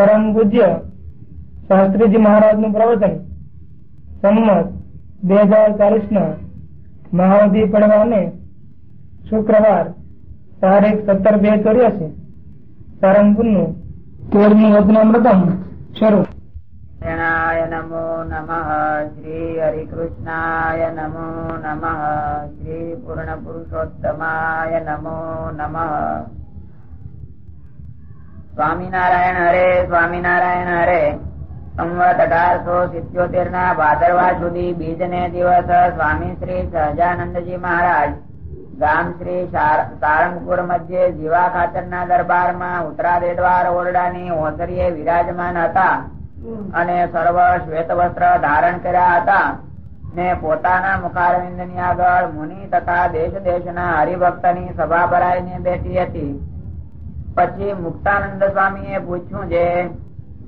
પરમ પૂજ્ય શાસ્ત્રીજી મહારાજનું પ્રવચન. સંમત બે હજાર ચાલીસ ના મહાવધી પડવાને શુક્રવાર તારીખ સત્તર બે ચોર્યાસી સારંગપુરનું તેરમું વચનામૃતમ શરૂ. નારાયણાય નમો નમઃ. શ્રી હરિકૃષ્ણાય નમો નમઃ. શ્રી પૂર્ણ પુરુષોત્તમાય નમો નમઃ. સ્વામિનારાયણ હરે સ્વામિનારાયણ હરે. અઢારસો સિત્યોતેર ના ભાદરવા સુધી બીજ ને દિવસ સ્વામી શ્રી સહજાનંદજી મહારાજ ગામ શ્રી સારંગપુર મધ્યે જીવા ખાતર ના દરબારમાં ઉત્તરાદેડવાર ઓરડાની ઓસરીએ વિરાજમાન હતા અને સર્વ શ્વેત વસ્ત્ર ધારણ કર્યા હતા ને પોતાના મુખારવિંદની આગળ મુનિ તથા દેશ દેશ ના હરિભક્તની સભા ભરાઈને બેઠી હતી. પછી મુક્તાનંદ સ્વામી પૂછ્યું છે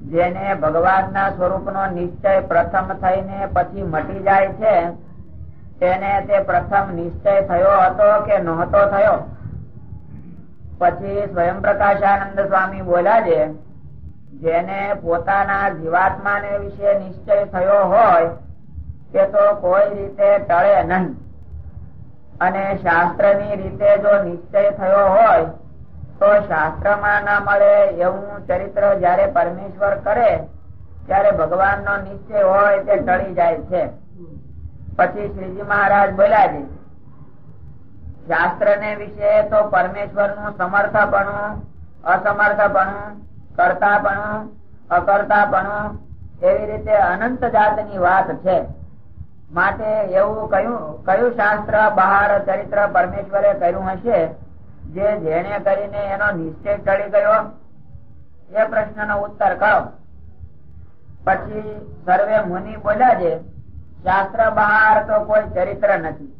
જેને ભગવાન ના સ્વરૂપ નો નિશ્ચય પ્રથમ થઈને પછી મટી જાય છે, તેને તે પ્રથમ નિશ્ચય થયો હતો કે નહોતો થયો? પછી સ્વયં પ્રકાશાનંદ સ્વામી બોલ્યા છે જેને પોતાના જીવાત્મા ને વિશે નિશ્ચય થયો હોય કે તો કોઈ રીતે ટળે નહીં. અને શાસ્ત્રની રીતે જો નિશ્ચય થયો હોય તો શાસ્ત્રમાં ના મળે એવું ચરિત્ર જયારે પરમેશ્વર કરે, ત્યારે ભગવાન નો નિશ્ચય હોય તે ટળી જાય છે. પછી શ્રીજી મહારાજ બોલ્યા શાસ્ત્ર ને વિશે તો પરમેશ્વરનું સમર્થપણું, અસમર્થપણું, કરતાપણું, અકર્તાપણું એવી રીતે અનંત જાતની વાત છે. માટે એવું કયું કયું શાસ્ત્ર બહાર ચરિત્ર પરમેશ્વરે કર્યું હશે? જે જેને કરીને એનો નિશ્ચય ચડી ગયો, એ પ્રશ્ન નો ઉત્તર કરો. પછી સર્વે મુનિ બોલ્યા છે, શાસ્ત્ર બહાર તો કોઈ ચરિત્ર નથી.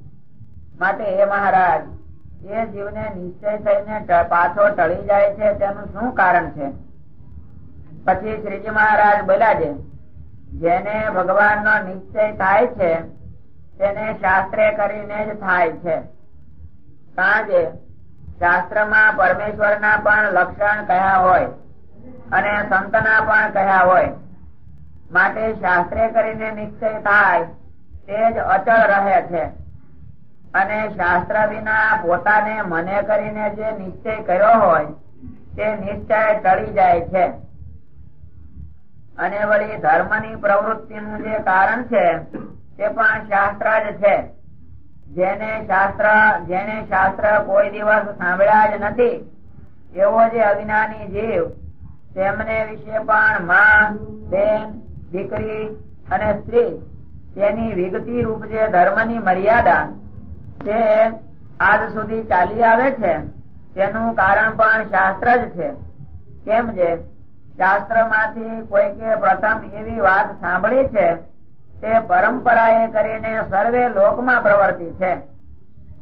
માટે એ મહારાજ એ જીવને નિશ્ચય થઈને પાછો ટળી જાય છે, તેનું શું કારણ છે? પછી શ્રીજી મહારાજ બોલ્યા છે, જેને ભગવાન નો નિશ્ચય થાય છે, તેને શાસ્ત્રે કરીને જ થાય છે. કારણ કે શાસ્ત્રમાં પરમેશ્વર ના પણ લક્ષણ કયા હોય અને સંત ના પણ કયા હોય? માટે શાસ્ત્રે કરીને નિશ્ચય થાય, તે જ અચળ રહે છે. અને શાસ્ત્ર વિના પોતાને મને કરીને જે નિશ્ચય કર્યો હોય, તે નિશ્ચય ટળી જાય છે. અને વળી ધર્મની પ્રવૃત્તિ નું જે કારણ છે, તે પણ શાસ્ત્ર જ છે. જેને શાસ્ત્ર જેને શાસ્ત્ર કોઈ દિવસ સાંભળ્યા જ નથી, એવો જે અજ્ઞાની જીવ, તેમને વિશે પણ માં, બેન, દીકરી અને સ્ત્રી તેની વિગતી રૂપ જે ધર્મની મર્યાદા તે આજ સુધી ચાલી આવે છે, તેનું કારણ પણ શાસ્ત્ર જ છે. કેમ છે શાસ્ત્રમાંથી કોઈકે પ્રથમ એવી વાત સાંભળી છે તે પરંપરા એ કરીને સર્વે લોકમાં પ્રવર્તી છે.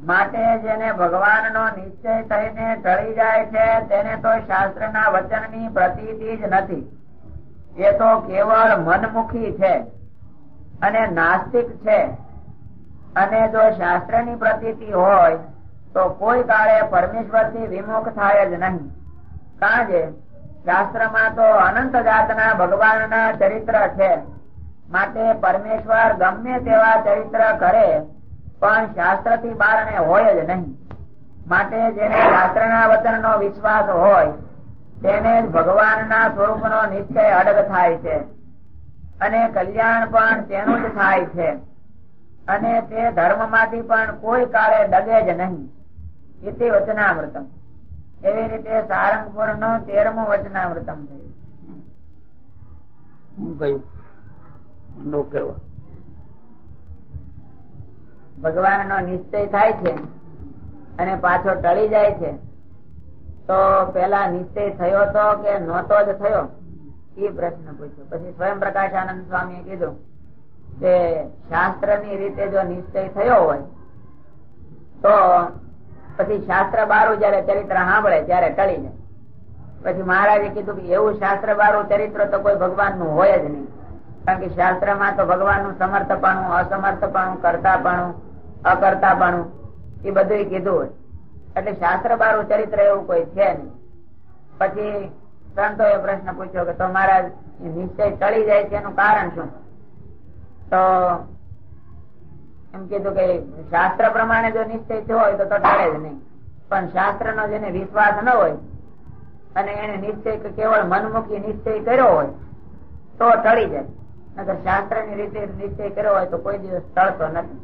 માટે જેને ભગવાન નો નિશ્ચય થઈને ટળી જાય છે, તેને તો શાસ્ત્ર ના વચનની પ્રતીતિ જ નથી. એ તો કેવળ મનમુખી છે અને નાસ્તિક છે. અને જો શાસ્ત્રની પ્રતીતિ હોય, તો કોઈ કાળે પરમેશ્વરથી વિમુખ થાય જ નહીં. કારણ કે શાસ્ત્રમાં તો અનંત જાતના ભગવાન ના ચરિત્ર છે. માટે પરમેશ્વર ગમે તેવા ચરિત્ર કરે, પણ શાસ્ત્રથી બારણે હોય જ નહીં. માટે જેને શાસ્ત્ર ના વચન નો વિશ્વાસ હોય, તેને ભગવાન ના સ્વરૂપ નો નિશ્ચય અડગ થાય છે. અને કલ્યાણ પણ તેનું જ થાય છે. અને તે ધર્મમાંથી પણ કોઈ કાળે ડગે જ નહીં. ઇતિ એવી રીતે સારંગપુરનું તેરમું વચનામૃતમ થયું. ભગવાન નો નિશ્ચય થાય છે અને પાછો ટળી જાય છે, તો પેલા નિશ્ચય થયો તો કે નહોતો જ થયો? એ પ્રશ્ન પૂછ્યો. પછી સ્વયં પ્રકાશ આનંદ સ્વામી કીધું કે શાસ્ત્રની રીતે જો નિશ્ચય થયો હોય, તો પછી શાસ્ત્ર બારું જયારે ચરિત્ર સાંભળે ત્યારે ટળી જાય. પછી મહારાજે કીધું કે એવું શાસ્ત્ર બારું ચરિત્ર તો કોઈ ભગવાનનું હોય જ નહીં. કારણ કે શાસ્ત્રમાં તો ભગવાનનું સમર્થપણું, અસમર્થપણું, કરતાપણું, અકર્તાપણું, એ બધું કીધું એટલે શાસ્ત્ર બારું ચરિત્ર એવું કોઈ છે નહીં. પછી સંતો એ પ્રશ્ન પૂછ્યો કે તમારા નિશ્ચય ટળી જાય છે એનું કારણ શું? તો એમ કીધું કે શાસ્ત્ર પ્રમાણે જો નિશ્ચય થયો હોય તો ટળે જ નહીં. પણ શાસ્ત્ર નો જેને વિશ્વાસ ન હોય અને એને નિશ્ચય કેવળ મનમુખી નિશ્ચય કર્યો હોય, તો ટળી જાય. શાસ્ત્રની રીતે નિશ્ચય કર્યો હોય તો કોઈ દિવસ ટળતો નથી.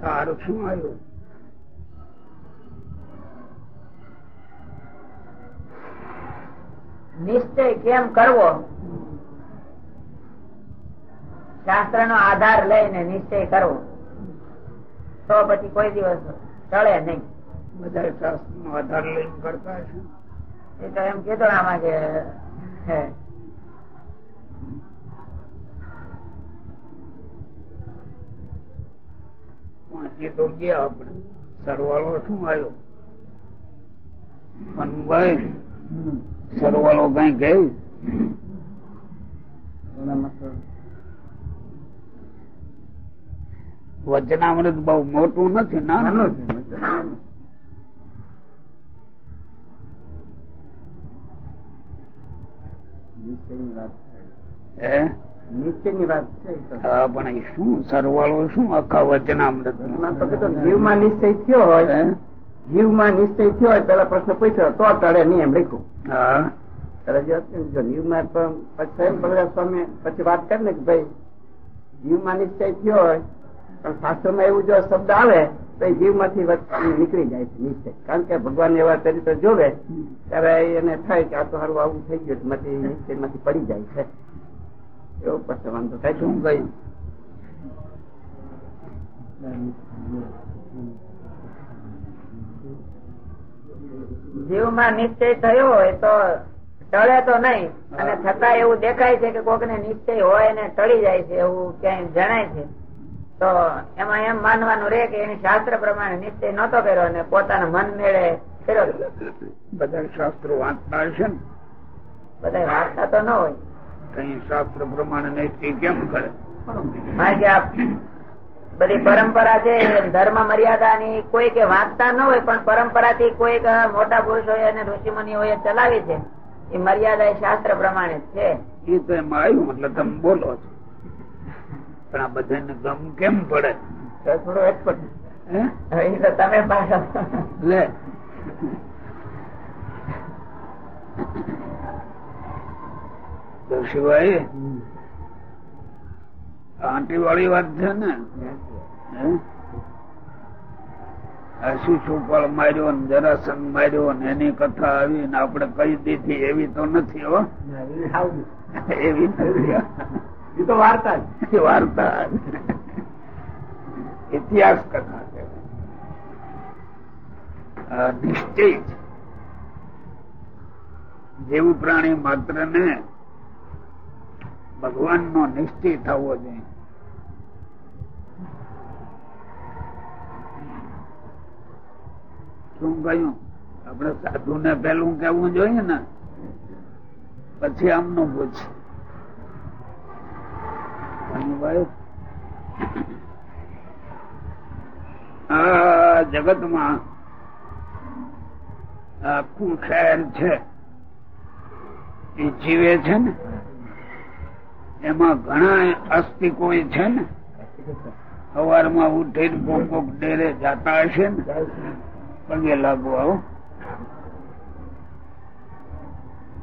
સારું શું આવ્યું? નિશ્ચય કેમ કરવો? શાસ્ત્ર નો આધાર લઈને નિશ્ચય કરવો. તો પછી કોઈ દિવસ ટળે નહીં. બધા શાસ્ત્ર નો આધાર લઈને કરતા છે એ તો એમ કીધું આમાં પણ એ તો ગયા આપણે સરવાળો શું આવ્યો? મનભાઈ સરવાળો કઈ ગયું? વચનામૃત બહુ મોટું નથી નાનું પણ શું સરવાળો શું આખા વચનામૃત જીવમાં નિશ્ચય થયો હોય? જીવમાં નિશ્ચય થયો હોય પેલા પ્રશ્ન પૂછ્યો તો ટળે નહીં એમ લખ્યું. હા. જીવમાં પણ પછી બળદેવ સ્વામી પછી વાત કરી ને કે ભાઈ જીવમાં નિશ્ચય થયો હોય પણ શાસ્ત્રમાં એવું જો શબ્દ આવે તો એ જીવમાંથી વચ- નીકળી જાય છે નીચે. કારણ કે ભગવાન એવા ચરિત્ર જોવે ત્યારે એને થાય કે આ તો હારું આવું થઈ ગયું માંથી નિશ્ચયમાંથી પડી જાય છે. એવો પછી વાંધો થાય શું કહ્યું જીવમાં નિશ્ચય થયો હોય તો ટળે તો નહીં અને છતાં એવું દેખાય છે કે કોક ને નિશ્ચય હોય ને ટળી જાય છે એવું ક્યાંય જણાય છે. તો એમાં એમ માનવાનું રે કે એની શાસ્ત્ર પ્રમાણે નિશ્ચય નતો કર્યો અને પોતાના મન મેળે કર્યો બધા શાસ્ત્રો વાંચતા હશે ને. બધા વાંચતા તો ન હોય. કઈ શાસ્ત્ર પ્રમાણે નિશ્ચય કેમ કરે? બધી પરંપરા છે ધર્મ મર્યાદા ની કોઈ કે વાંચતા ન હોય પણ પરંપરા થી કોઈ મોટા પુરુષો અને ઋષિમુનિ એ ચલાવી છે. એ મર્યાદા એ શાસ્ત્ર પ્રમાણે છે. એ તો એમાં આવ્યું મતલબ તમે બોલો છો. પણ આ બધાને ગમ કેમ પડે? થોડો તમે લે. તો આંટી વાળી વાત છે ને? હે? આ શિશુપાળ માર્યો ને જરાસંગ માર્યો ને એની કથા આવી ને આપણે કહી દીધી એવી તો નથી હો. એવી નથી એ તો વાર્તા જ. વાર્તા ઇતિહાસ કથા છે. નિશ્ચય છે. જેવું પ્રાણી માત્ર ને ભગવાન નો નિશ્ચય થવો જોઈએ. શું કહ્યું? આપણે સાધુ ને પેલું કેવું જોઈએ ને, પછી આમનું પૂછ. ભાઈ આ જગતમાં આખું ખેર છે. એ જીવે છે ને? એમાં ઘણા અસ્તિકો છે ને? સવારમાં ઉઠીને કોક કોક ડેરે જાતા હશે ને? પગે લાગુ આવો.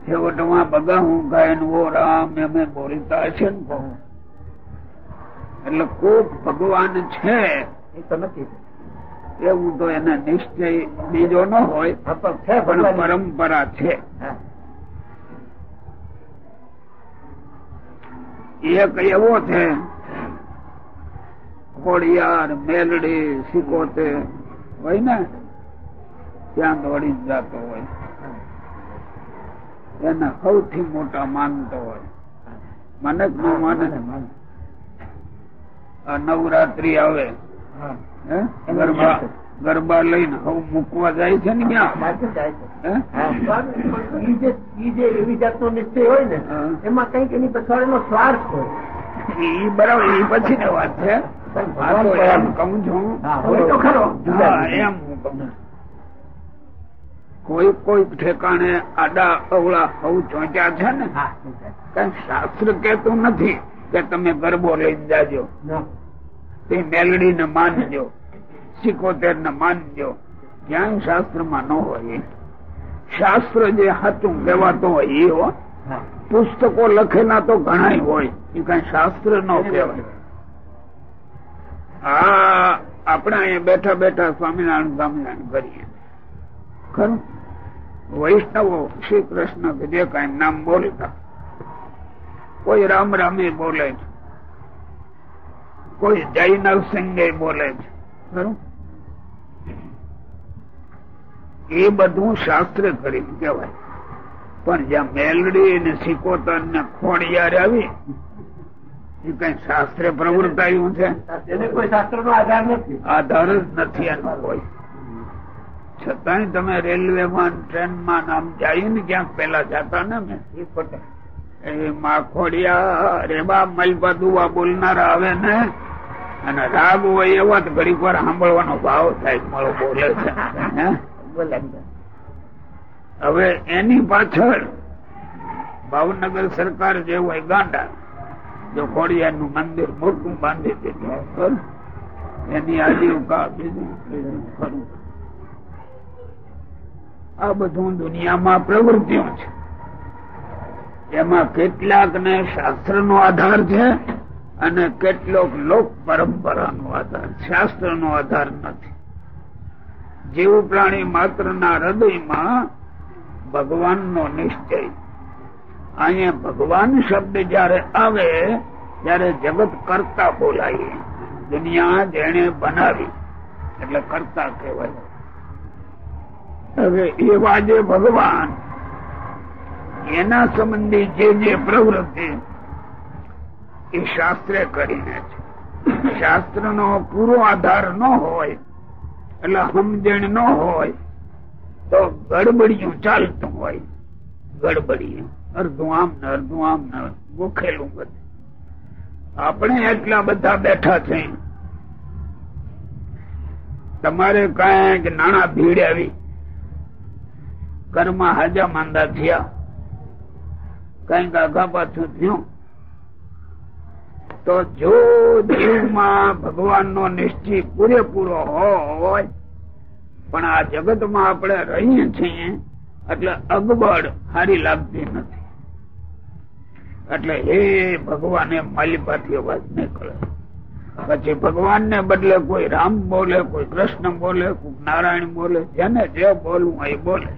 છેવટમાં બધા હું ગાયન ઓ રામ એમે બોલતા હશે ને બહુ. એટલે કોક ભગવાન છે. એ તો નથી. એવું તો એને નિશ્ચય બીજો ન હોય પણ છે પણ પરંપરા છે. એક એવો છે ખોડિયાર મેલડી સિકોતે હોય ને ત્યાં દોડી જતો હોય. એને સૌથી મોટા માનતો હોય. મને જ ન માને. આ નવરાત્રી આવે. હે? ગરબા ગરબા લઈને હવ મૂકવા જાય છે ને ક્યાં જે- એવી જાતનો નિશ્ચય હોય ને એમાં કંઈક એની પછાડીનો સ્વાર્થ હોય. ઈ બરાબર એ પછી વાત છે. એમ કઉ છું. તો ખરો. એમ હું. કોઈ કોઈ ઠેકાણે આડા અવળા હવ ચોંચ્યા છે ને? કઈ શાસ્ત્ર કેતું નથી. કે તમે ગરબો લઈ જાજો. તે મેલડી ને માનજો. સિકોતેર ને માનજો. ક્યાંય શાસ્ત્રમાં ન હોય. એ. શાસ્ત્ર જે સાચું કહેવાતો હોય એ હો. પુસ્તકો લખેલા તો ઘણા હોય. એ કઈ શાસ્ત્ર ન કહેવાય. આ આપણે અહીંયા બેઠા બેઠા સ્વામિનારાયણ સ્વામિનારાયણ કરીએ ખરું? વૈષ્ણવો શ્રી કૃષ્ણ જે કઈ નામ બોલતા કોઈ રામ રામે બોલે છે. કોઈ જય નરસિંહ બોલે છે. ખરું? એ બધું શાસ્ત્ર કરી કહેવાય. પણ જ્યાં મેલડી ને સિકોતર ને ખોડિયાર આવી એ કઈ શાસ્ત્ર પ્રવૃત્તાયું છે? એને કોઈ શાસ્ત્ર નો આધાર નથી. આધાર જ નથી એનો કોઈ. છતાંય તમે રેલવે માં ટ્રેનમાં આમ જાય ને ક્યાંક પેલા જતા ને મેં માખોડિયા રેબા મલબા બોલનારા આવે ને, અને રાગ હોય એવા જ સાંભળવાનો ભાવ થાય હવે એની પાછળ ભાવનગર સરકાર જે હોય ગાંડા, જો ખોડિયા નું મંદિર મોટું બાંધી દીધું એની આજીવિકા બીજું ખરું. આ બધું દુનિયામાં પ્રવૃત્તિઓ છે. એમાં કેટલાક ને શાસ્ત્ર નો આધાર છે અને કેટલોક લોક પરંપરા નો આધાર. શાસ્ત્ર નો આધાર નથી. જીવ પ્રાણી માત્ર ના હૃદયમાં ભગવાન નો નિશ્ચય. અહીંયા ભગવાન શબ્દ જયારે આવે, ત્યારે જગત કરતા બોલાય. દુનિયા જેને બનાવી. એટલે કરતા કહેવાય. હવે એવા જે ભગવાન એના સંબંધી જે જે પ્રવૃત્તિ એ શાસ્ત્રે કરીને છે. શાસ્ત્ર નો પૂરો આધાર ન હોય, એટલે સમજણ ન હોય, તો ગડબડિયું ચાલતું હોય. ગડબડિયું. અડધું આમ ને અડધું આમ ને ગોખેલું બધું. આપણે એટલા બધા બેઠા છે. તમારે કંઈક નાણા ભીડ આવી. ઘરમાં હાજા માંદા થયા. કંઈક આગા પાછું થયું. તો જો જીવમાં ભગવાન નો નિશ્ચય પૂરેપૂરો હોય, પણ આ જગતમાં આપણે રહીએ છીએ, એટલે અગબડ સારી લાગતી નથી. એટલે હે ભગવાને માલિપાથી અવાજ નીકળે પછી ભગવાન ને બદલે કોઈ રામ બોલે, કોઈ કૃષ્ણ બોલે, કોઈ નારાયણ બોલે, જેને જે બોલવું એ બોલે.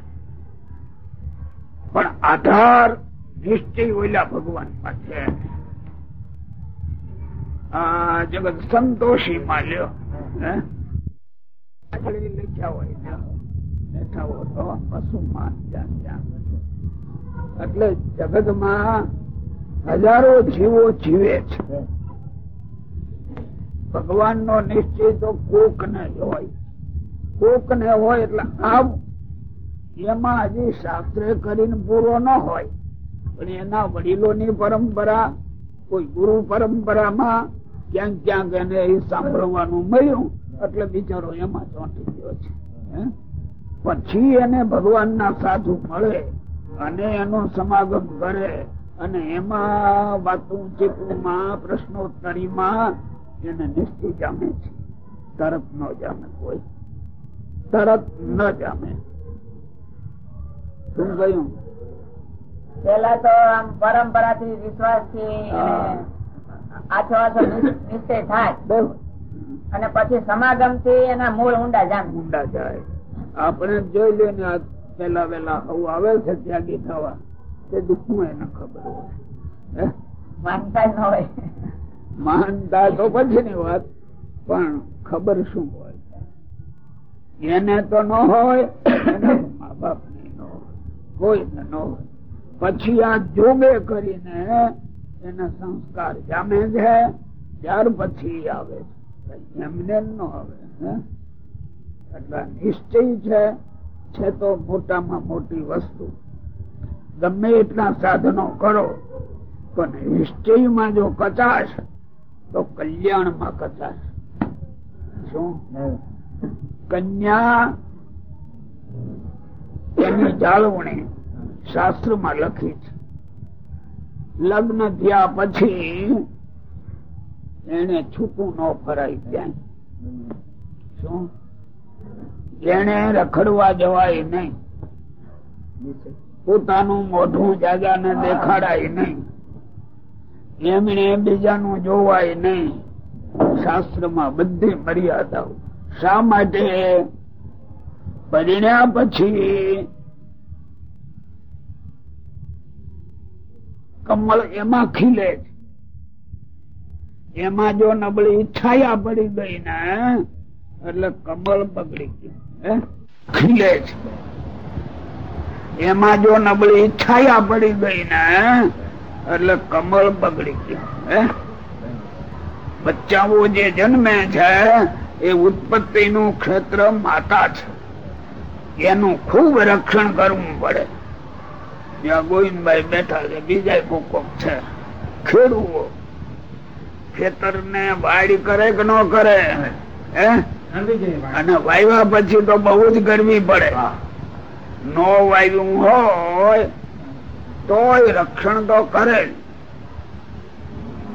પણ આધાર નિશ્ચય ઓલા ભગવાન પાસે. આ જગત સંતોષી માલ્યો લખ્યા હોય ત્યાં એટલે જગતમાં હજારો જીવો જીવે છે. ભગવાન નો નિશ્ચય તો કોક ને હોય. કોક ને હોય એટલે આમ. એમાં હજી શાસ્ત્ર કરીને પૂરો ન હોય. પણ એના વડીલોની પરંપરા, કોઈ ગુરુ પરંપરામાં ક્યાંક ક્યાંક એને સાંભળવાનું મળ્યું, એટલે બિચારો એમાં ચોંટી ગયો છે. પછી એને ભગવાન ના સાધુ મળે અને એનો સમાગમ કરે અને એમાં વાતું ચીપુમાં પ્રશ્નોત્તરીમાં એને નિશ્ચિત જામે છે. તરત ન જામે કોઈ. તરત ન જામે. શું કહ્યું પેલા તો આમ પરંપરા થી વિશ્વાસથી. આછો આછો નિશ્ચય થાય. અને પછી સમાગમથી એના મૂળ ઊંડા જાય ઊંડા જાય. આપણે જોઈ લે ને પેલા વેલા આવું આવે છે ત્યાગી થવા. તે દુઃખમાં એને ખબર હોય. માનતા ન હોય. માનતા તો પછી ની વાત પણ ખબર શું હોય? એને તો ન હોય એના મા બાપ ને ન હોય. કોઈ ન હોય. પછી આ જોગે કરીને એના સંસ્કાર જામે છે ત્યાર પછી આવે છે. એમને ન આવે એટલે નિશ્ચય છે છે તો મોટામાં મોટી વસ્તુ. ગમે એટલા સાધનો કરો પણ નિશ્ચયમાં જો કચાશ તો કલ્યાણમાં કચાશ. શું? કન્યા એની જાળવણી. શાસ્ત્રમાં લખી છે. લગ્ન થયા પછી એને છૂટું ન ફરાય ત્યાં શું? એને રખડવા જવાય નહીં. પોતાનું મોઢું જાજાને દેખાડાય નહીં. એમણે બીજાનું જોવાય નહીં. શાસ્ત્રમાં બધી મર્યાદાઓ. શા માટે? પરિણ્યા પછી કમળ એમાં ખીલે એમાં જો નબળી છાયા પડી ગઈ ને, એટલે કમળ બગડી ગયું? ખીલે છે. એમાં જો નબળી છાયા પડી ગઈ ને, એટલે કમળ બગડી ગયું બચ્ચાઓ જે જન્મે છે, એ ઉત્પત્તિ નું ક્ષેત્ર માતા છે. એનું ખૂબ રક્ષણ કરવું પડે. જ્યાં ગોવિંદભાઈ બેઠા છે બીજા કોક છે. ખેડૂઓ ખેતર ને વાડી કરે કે ન કરે? હે? અને વાયવા પછી તો બહુ જ ગરમી પડે. નો વાવ્યું હોય તોય રક્ષણ તો કરે.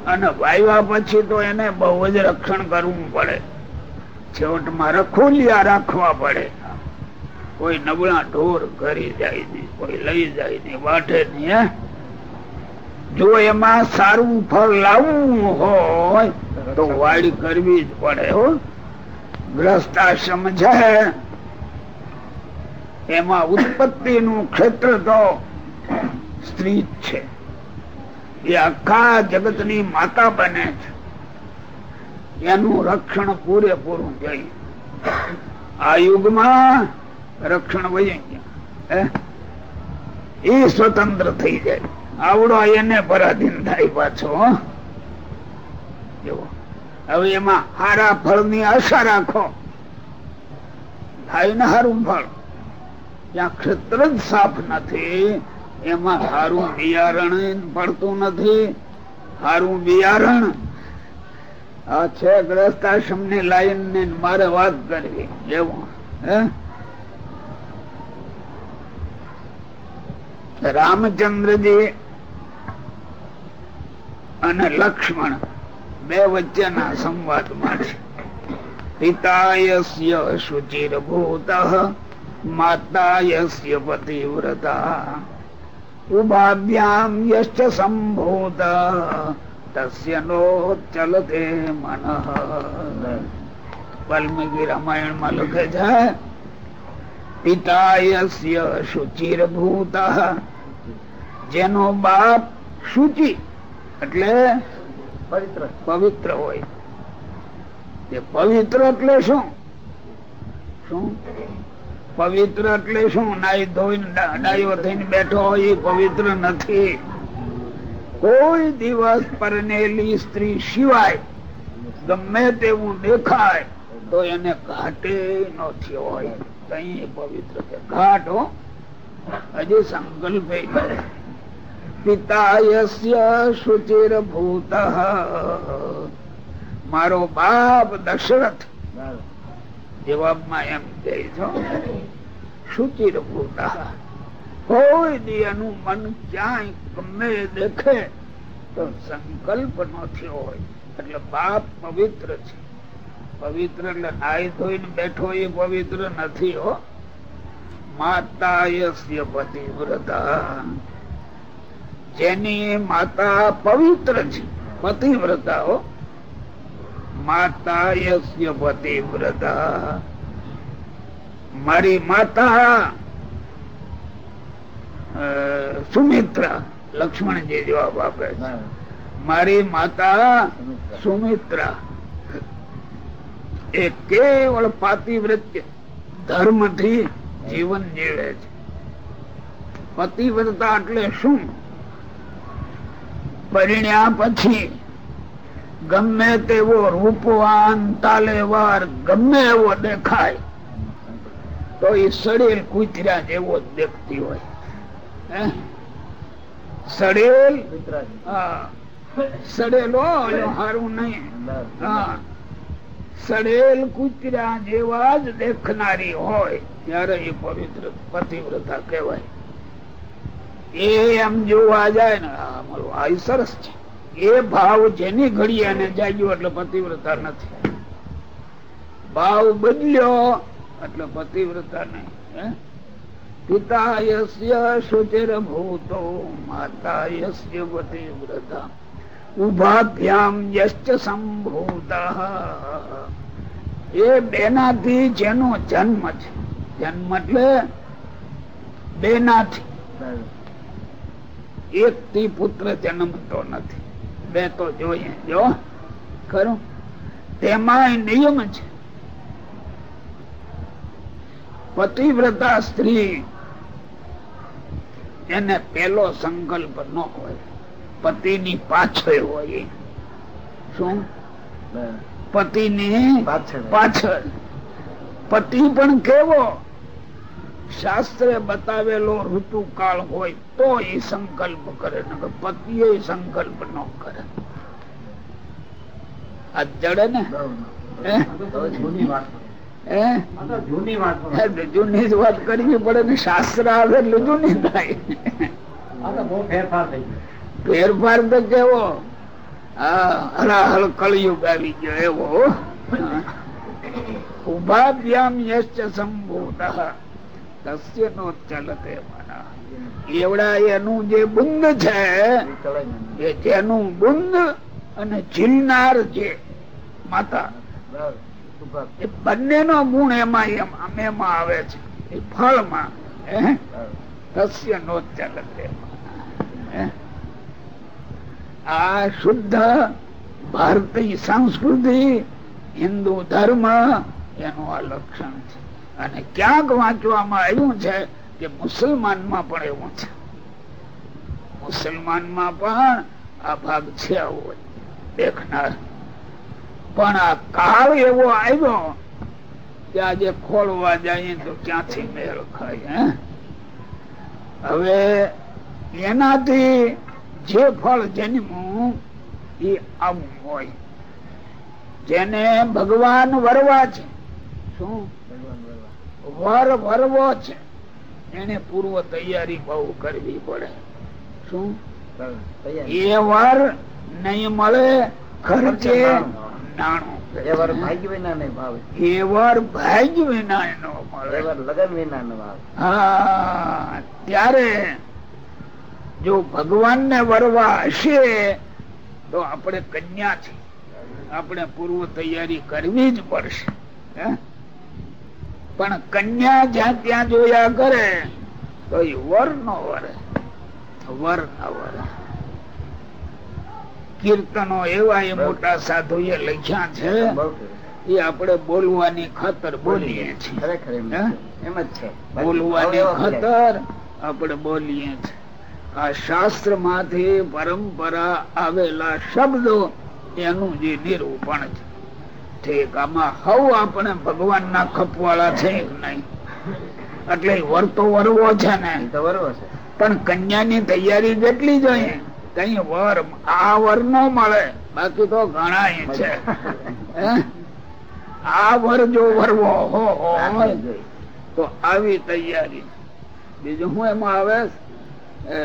અને વાવ્યા પછી તો એને બહુ જ રક્ષણ કરવું પડે. છેવટમાં રખોલિયા રાખવા પડે. કોઈ નબળા ઢોર કરી જાય નહીં, કોઈ લઈ જાય નહીં વાટે નહીં? જો એમાં સારું ફળ લાવવું હોય તો વાડી કરવી જ પડે, હો. ગ્રસ્ત આશ્રમ છે. એમાં ઉત્પત્તિ નું ક્ષેત્ર તો સ્ત્રી જ છે. એ આખા જગતની માતા બને છે. એનું રક્ષણ પૂરેપૂરું જોઈએ આ યુગમાં રક્ષણ વહી એ સ્વતંત્ર થઈ જાય. આવડો એને પરાધીન થાય પાછો. હવે એમાં હારા ફળની આશા રાખો. થાય ને હારું ફળ. ત્યાં ક્ષેત્ર જ સાફ નથી. એમાં સારું બિયારણ પડતું નથી. સારું બિયારણ. આ છે ગ્રસ્તાશ્રમની લાઈન ને મારે વાત કરવી. એવું હે? રામચંદ્રજી અને લક્ષ્મણ બે વચ્ચેના સંવાદમાં છે. પિતાયસ્ય શુચિરભૂત, માતાયસ્ય પતિવ્રતા. ઉભાભ્યામ યશ્ચ સંભૂત, તસ્ય નો ચલતે મન. લખે છે પિતાયસ્ય શુચિરભૂત। જેનો બાપ શુચિ એટલે પવિત્ર. પવિત્ર હોય. એ પવિત્ર એટલે શું? શું? પવિત્ર એટલે શું? નાઈ ધોઈને ડાયો થઈને બેઠો હોય એ પવિત્ર નથી. કોઈ દિવસ પરનેલી સ્ત્રી સિવાય ગમે તેવું દેખાય તો એને ઘાટે ન થયો હોય. કઈ પવિત્ર છે? ઘાટ હો. હજી સંકલ્પ પિતાયસ્ય શુચિર ભૂત મારો બાપ દશરથ. જવાબમાં એમ કહે છો શુચિર ભૂત કોઈ દી એનું મન ક્યાંય ગમે દેખે તો સંકલ્પ નો થયો હોય. એટલે બાપ પવિત્ર છે. પવિત્ર એટલે ધોઈને બેઠો એ પવિત્ર નથી હો. માતાયસ્ય પતિવ્રતા. જેની માતા પવિત્ર છે પતિવ્રતા હો. માતા યસ્ય પતિવ્રતા. મારી માતા સુમિત્રા લક્ષ્મણજી જવાબ આપે મારી માતા સુમિત્રા. એ કેવળ પાતિવ્રત્ય ધર્મથી જીવન જીવે છે. પતિવ્રતા એટલે શું? પરિણ્યા પછી ગમે તેવો રૂપવાન તાલેવાર ગમે એવો દેખાય તો એ સડેલ કૂતરા જેવો જ દેખતી હોય. હે? સડેલ? સડેલો હારું નહીં. હા. સડેલ કૂતરા જેવા જ દેખનારી હોય, ત્યારે એ પવિત્ર, પતિવ્રતા કહેવાય. એ એમ જોવા જાય ને અમારું મારું આ સરસ છે. એ ભાવ જેની ઘડી અને જાગ્યો એટલે પતિવ્રતા નથી. ભાવ બદલ્યો એટલે પતિવ્રતા નહીં? પિતા યસ્ય સુચિર ભૂતો માતા યસ્ય પતિવ્રતા. ઉભાભ્યામ યશ્ચ સંભૂત એ બેનાથી જેનો જન્મ છે જન્મ એટલે બેનાથી એક થી પુત્ર જન્મતો નથી। બે તો જોઈએ. જો, ખરું? તેમાં નિયમ છે. પતિવ્રતા સ્ત્રી એને પેલો સંકલ્પ ન હોય. પતિની પાછળ હોય. શું? પતિની પાછળ. પતિ પણ કેવો? શાસ્ત્રે બતાવેલો ઋતુકાળ હોય તો એ સંકલ્પ કરે પતિ એ સંકલ્પ ન કરે. આ જડે ને? જૂની જ વાત કરવી પડે ને શાસ્ત્ર આવે એટલે જૂની થાય. ફેરફાર તો કેવો? હળાહળ કળિયુગ આવી ગયો એવો ઉભાભ્યામ યશ્ચ સંભૂત તસ્ય નો ચલતે એવડા એનું જે બુંદ છે, એ બુંદ અને ઝીલનાર જે માતા, એ બંનેનો ગુણ એમાં એમ એમાં આવે છે. એ ફળમાં? તસ્ય નો ચલતે હે? આ શુદ્ધ ભારતીય સંસ્કૃતિ, હિન્દુ ધર્મ, એનું આ લક્ષણ છે. અને ક્યાંક વાંચવામાં આવ્યું છે કે મુસલમાનમાં પણ એવું છે. મુસલમાનમાં પણ આ ભાગ છે આવો દેખનાર. પણ આ કાળ એવો આવ્યો કે આજે ખોળવા જઈએ તો ક્યાંથી મેળ ખાય, હે? હવે એનાથી જે ફળ જન્મું એ આવું હોય. જેને ભગવાન વરવા છે શું? વર વરવો છે એને પૂર્વ તૈયારી બહુ કરવી પડે. શું? એ વર નહીં મળે ખર્ચે નાણું એ વાર ભાગ્ય વિના નહીં ભાવે. એ વર ભાગ્ય વિના એનો મળે. વાર લગન વિના નો ભાવે. હા ત્યારે જો ભગવાન ને વરવા હશે તો આપણે કન્યા છે આપણે પૂર્વ તૈયારી કરવી જ પડશે પણ કન્યા જ્યાં ત્યાં જોયા કરે તો એ વર નો વરે. વર ના વરે. કીર્તનો એવા એ મોટા સાધુ એ લખ્યા છે એ આપણે બોલવાની ખતર બોલીએ છીએ ખરેખર એમ જ છે. બોલવાની. ખાતર આપણે બોલીએ છીએ. આ શાસ્ત્રમાંથી પરંપરા આવેલા શબ્દો એનું જે નિરૂપણ છે. ઠીક આમાં હવ આપણે ભગવાન ના ખપવાળા છે નહીં? એટલે વર્તો વરવો છે ને. બરોબર છે. પણ કન્યાની તૈયારી કેટલી જોઈએ કઈ વર આ વર નો મળે. બાકી તો ઘણા છે. હે? આ વર જો વરવો હો તો આવી તૈયારી. બીજું હું એમાં આવે? એ,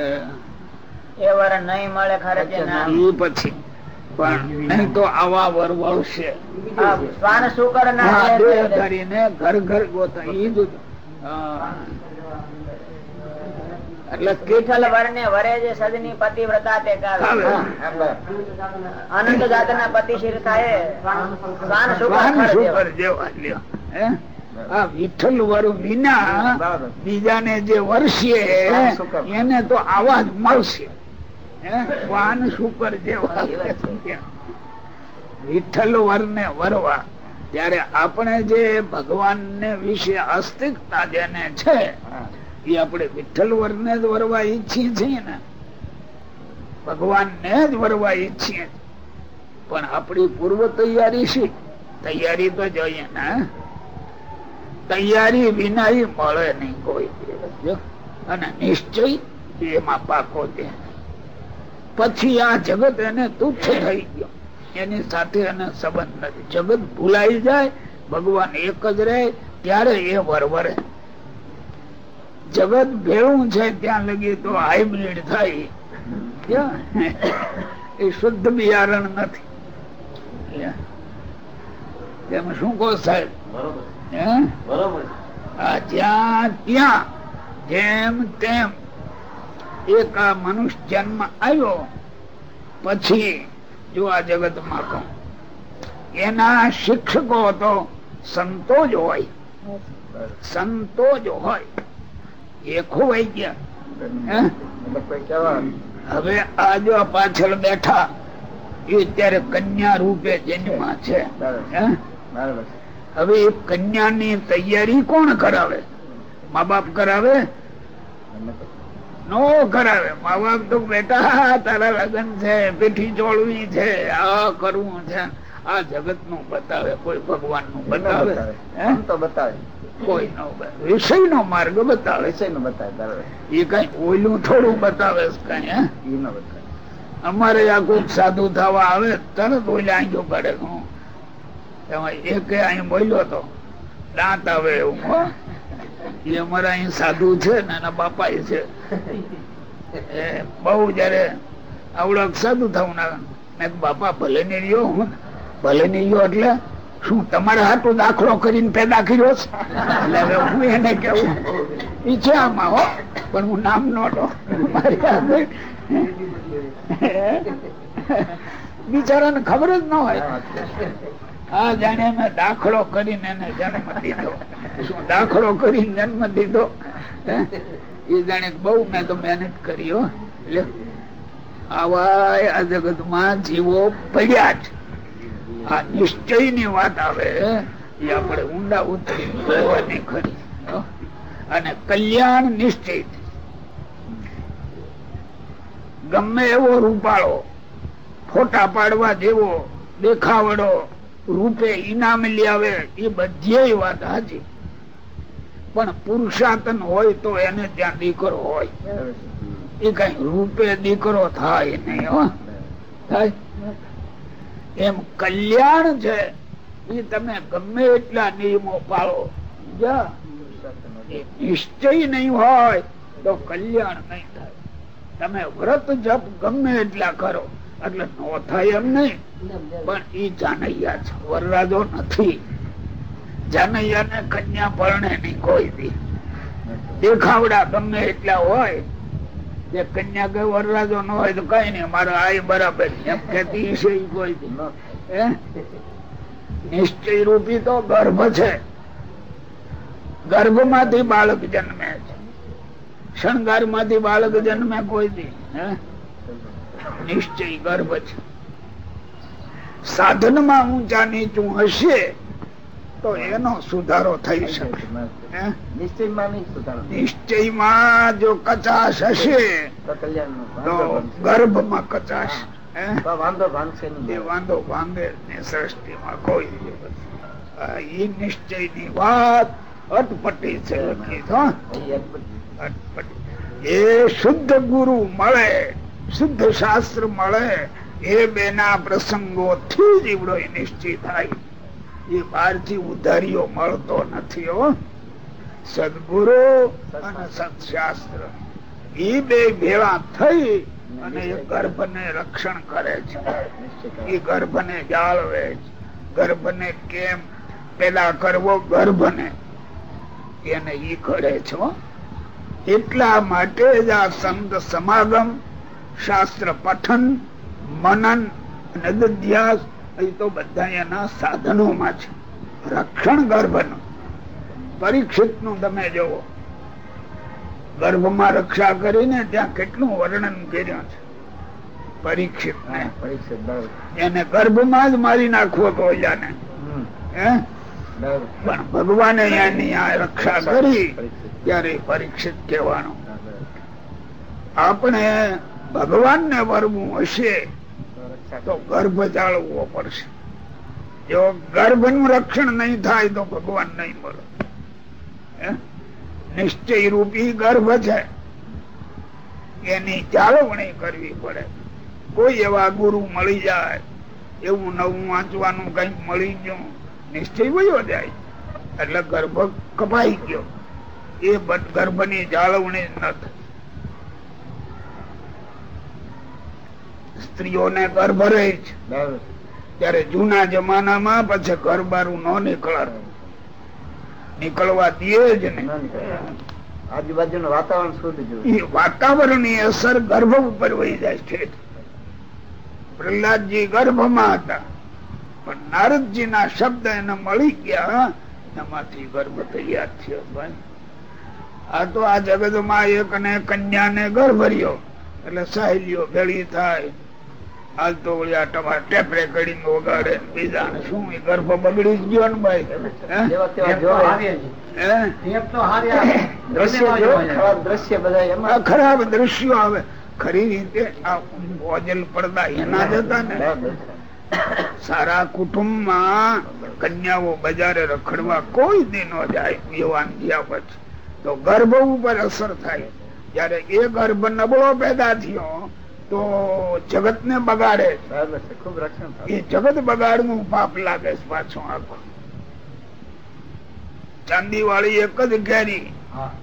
એ વર નહીં મળે ખર્ચે ના. પછી. પણ નહીં તો આવા વર વળશે. શ્વાન શુકર ના હા, લે દેહ છે. ધરીને ઘર ઘર ગોતા. ઈ જ એટલે વિઠ્ઠલ વરને વરે જે સદની પતિવ્રતા તે બસ. અનંત જાતના પતિ શિર થાય. શ્વાન શુકર જેવા લ્યો. હે? આ વિઠ્ઠલ વર વિના. બીજાને જે વર્ષીએ એને તો આવા જ મળશે? શુકર જેવા છે. વિઠ્ઠલ વર ને વરવા. ત્યારે આપણે જે ભગવાન ને વિશે અસ્તિકતા જેને છે એ આપણે વિઠ્ઠલ વર ને જ વરવા ઈચ્છીએ છીએ ને. ભગવાન ને જ વરવા ઈચ્છીએ. પણ આપણી પૂર્વ તૈયારી શી તૈયારી તો જોઈએ ને. તૈયારી વિના મળે નહીં કોઈ અને નિશ્ચય એમાં પાકો દે પછી આ જગત એને તુચ્છ થઈ ગયો. એની સાથે એને સંબંધ નથી. જગત ભૂલાઈ જાય, ભગવાન એક જ રહે, ત્યારે એ વરવરે. જગત ભેળું છે ત્યાં લગી તો હાઇબ્રિડ થાય? એ શુદ્ધ બિયારણ નથી. તેમ શું કહો સાહેબ? હે? આ જ્યાં ત્યાં જેમ તેમ એક આ મનુષ્ય જન્મ આવ્યો પછી જો આ જગતમાં એના શિક્ષકો તો સંતો જ હોય. સંતો જ હોય. એ ખોવાઈ ગયા. હવે આ જો પાછળ બેઠા એ અત્યારે કન્યા રૂપે જન્મા છે. હે? બરાબર હવે એ કન્યાની તૈયારી કોણ કરાવે? મા બાપ કરાવે? નો કરાવે. મા બાપ તો બેટા તારા લગ્ન છે પેઠી ચોળવી છે આ કરવું છે. આ જગતનું બતાવે કોઈ ભગવાનનું બતાવે? આમ તો બતાવે. કોઈ નો વિષય નો માર્ગ બતાવે. વિષયનું બતાવે એ કઈ ઓયલું થોડું બતાવે કઈ હે? એ ન બતાવે. અમારે આ કોઈક સાધુ થવા આવે તરત ઓઈલા આંજો કાઢે. હું એમાં એક અહીં બોલ્યો હતો, દાંત આવે એવું એ અમારા અહીં સાધુ છે ને એના બાપા છે. એ બહુ જયારે આવડક સાધુ થવું ના મેં બાપા, ભલે ને રહ્યો હું, ભલે ને રહ્યો એટલે શું તમારે હાટું દાખલો કરીને પેદા કર્યો એટલે હું એને કેવું ઈચ્છા આમાં, હો, પણ હું નામ નોટો મારી બિચારાને ખબર જ ન હોય. આ જાણે મેં દાખલો કરીને એને જન્મ દીધો. શું દાખલો કરીને જન્મ દીધો? એ જાણે બહુ મેં તો મહેનત કર્યો આવા આ જગતમાં જીવો પડ્યા જ. આ નિશ્ચયની વાત આવે એ આપણે ઊંડા ઉતરી જોવાની ખરી અને કલ્યાણ નિશ્ચિત. ગમે એવો રૂપાળો, ફોટા પાડવા જેવો, દેખાવડો રૂપે ઇનામ આવે, એ બધી વાત હાજી પણ પુરુષાર્થન હોય તો એને ત્યાં દીકરો હોય. એ કઈ રૂપે દીકરો થાય નહીં થાય. એમ કલ્યાણ છે, એ તમે ગમે એટલા નિયમો પાળો. નિશ્ચય નહીં હોય તો કલ્યાણ નહીં થાય. તમે વ્રત જપ ગમે એટલા કરો. એટલે નો થાય એમ નહીં પણ ઈ જાનૈયા છે. વરરાજો નથી. જાનૈયા ને કન્યા પરણે નહીં કોઈ દી. દેખાવડા ગમે એટલા હોય જે કન્યા કઈ વરરાજો ન હોય તો કઈ નઈ મારો આય બરાબર એમ કેતી છે ઈ કોઈ દી? નિશ્ચય રૂપી તો ગર્ભ છે. ગર્ભમાંથી બાળક જન્મે છે. શણગારમાંથી બાળક જન્મે કોઈ દી. હે? નિશ્ચય ગર્ભ છે. સાધનમાં ઊંચા નીચું હશે તો એનો સુધારો થઈ શકે? નિશ્ચયમાં જો કચાશ હશે તો ગર્ભમાં કચાશ. વાંધો ભાંગશે વાંધો ભાંગે ને સૃષ્ટિમાં કોઈ એ નિશ્ચયની વાત અટપટી છે. લખી. અટપટી. એ શુદ્ધ ગુરુ મળે શુદ્ધ શાસ્ત્ર મળે એ બેના પ્રસંગોથી જ ઈવડો ય નિશ્ચય થાય. એ બહારથી ઉધારીઓ મળતો નથી હો. સદગુરુ અને સત્શાસ્ત્ર એ બે ભેળા થઈ અને એ ગર્ભને રક્ષણ કરે છે. એ ગર્ભને જાળવે છે. ગર્ભને કેમ પેલા કરવો? ગર્ભને. એને ઈ કરે છે એટલા માટે જ આ સંત સમાગમ શાસ્ત્ર પઠન મનન અને અધ્યાસ એ તો બધા એના સાધનોમાં છે. રક્ષણ ગર્ભનું. પરીક્ષિતનું તમે જોવો ગર્ભમાં રક્ષા કરીને ત્યાં કેટલું વર્ણન કર્યું છે. પરીક્ષિત ને. પરીક્ષિત એને ગર્ભમાં જ મારી નાખવો તો હમ, હે? પણ ભગવાને એની આ રક્ષા કરી ત્યારે પરીક્ષિત કહેવાનું. આપણે ભગવાન ને વરવું હશે તો ગર્ભ જાળવવો પડશે. જો ગર્ભનું રક્ષણ નહીં થાય તો ભગવાન નહીં મળે નિશ્ચય રૂપી ગર્ભ છે. એની જાળવણી કરવી પડે. કોઈ એવા ગુરુ મળી જાય, એવું નવું વાંચવાનું કંઈક મળી ગયું, નિશ્ચય વયો જાય. એટલે ગર્ભ કપાઈ ગયો. એ ગર્ભની જાળવણી ન સ્ત્રીઓને ઘર ભરે જ. ત્યારે જૂના જમાનામાં પછી ઘર બારું ન નીકળે નીકળવા દે જ નહીં. આજુબાજુનું વાતાવરણ શુદ્ધ જોયું વાતાવરણની અસર ગર્ભ ઉપર વહી જાય છે. પ્રહલાદજી ગર્ભમાં હતા. પણ નારદજી ના શબ્દ એને મળી ગયા. એમાંથી ગર્ભ તૈયાર થયો. ભાઈ આ તો આ જગતમાં એક ને કન્યા ને ગર્ભ રહ્યો એટલે સહેલીઓ ભેળી થાય. હાલ તો વળી આ તમારે ટેપરે કરીને વગાડે બીજા. શું એ ગર્ભ બગડી જ ગયો ને ભાઈ? ખરાબ દ્રશ્ય આવે. ખરી રીતે આ ઓજલ પડદા એના જ હતા ને. સારા કુટુંબમાં કન્યાઓ બજારે રખડવા કોઈ દિન ન જાય. યુવાન ગયા પછી. તો ગર્ભ ઉપર અસર થાય. જયારે એ ગર્ભ નબળો પેદા થયો તો જગત ને બગાડે ખૂબ રક્ષણ એ જગત બગાડવું પાપ લાગે પાછું આખું. ચાંદી વાળી એક જ ઘેરી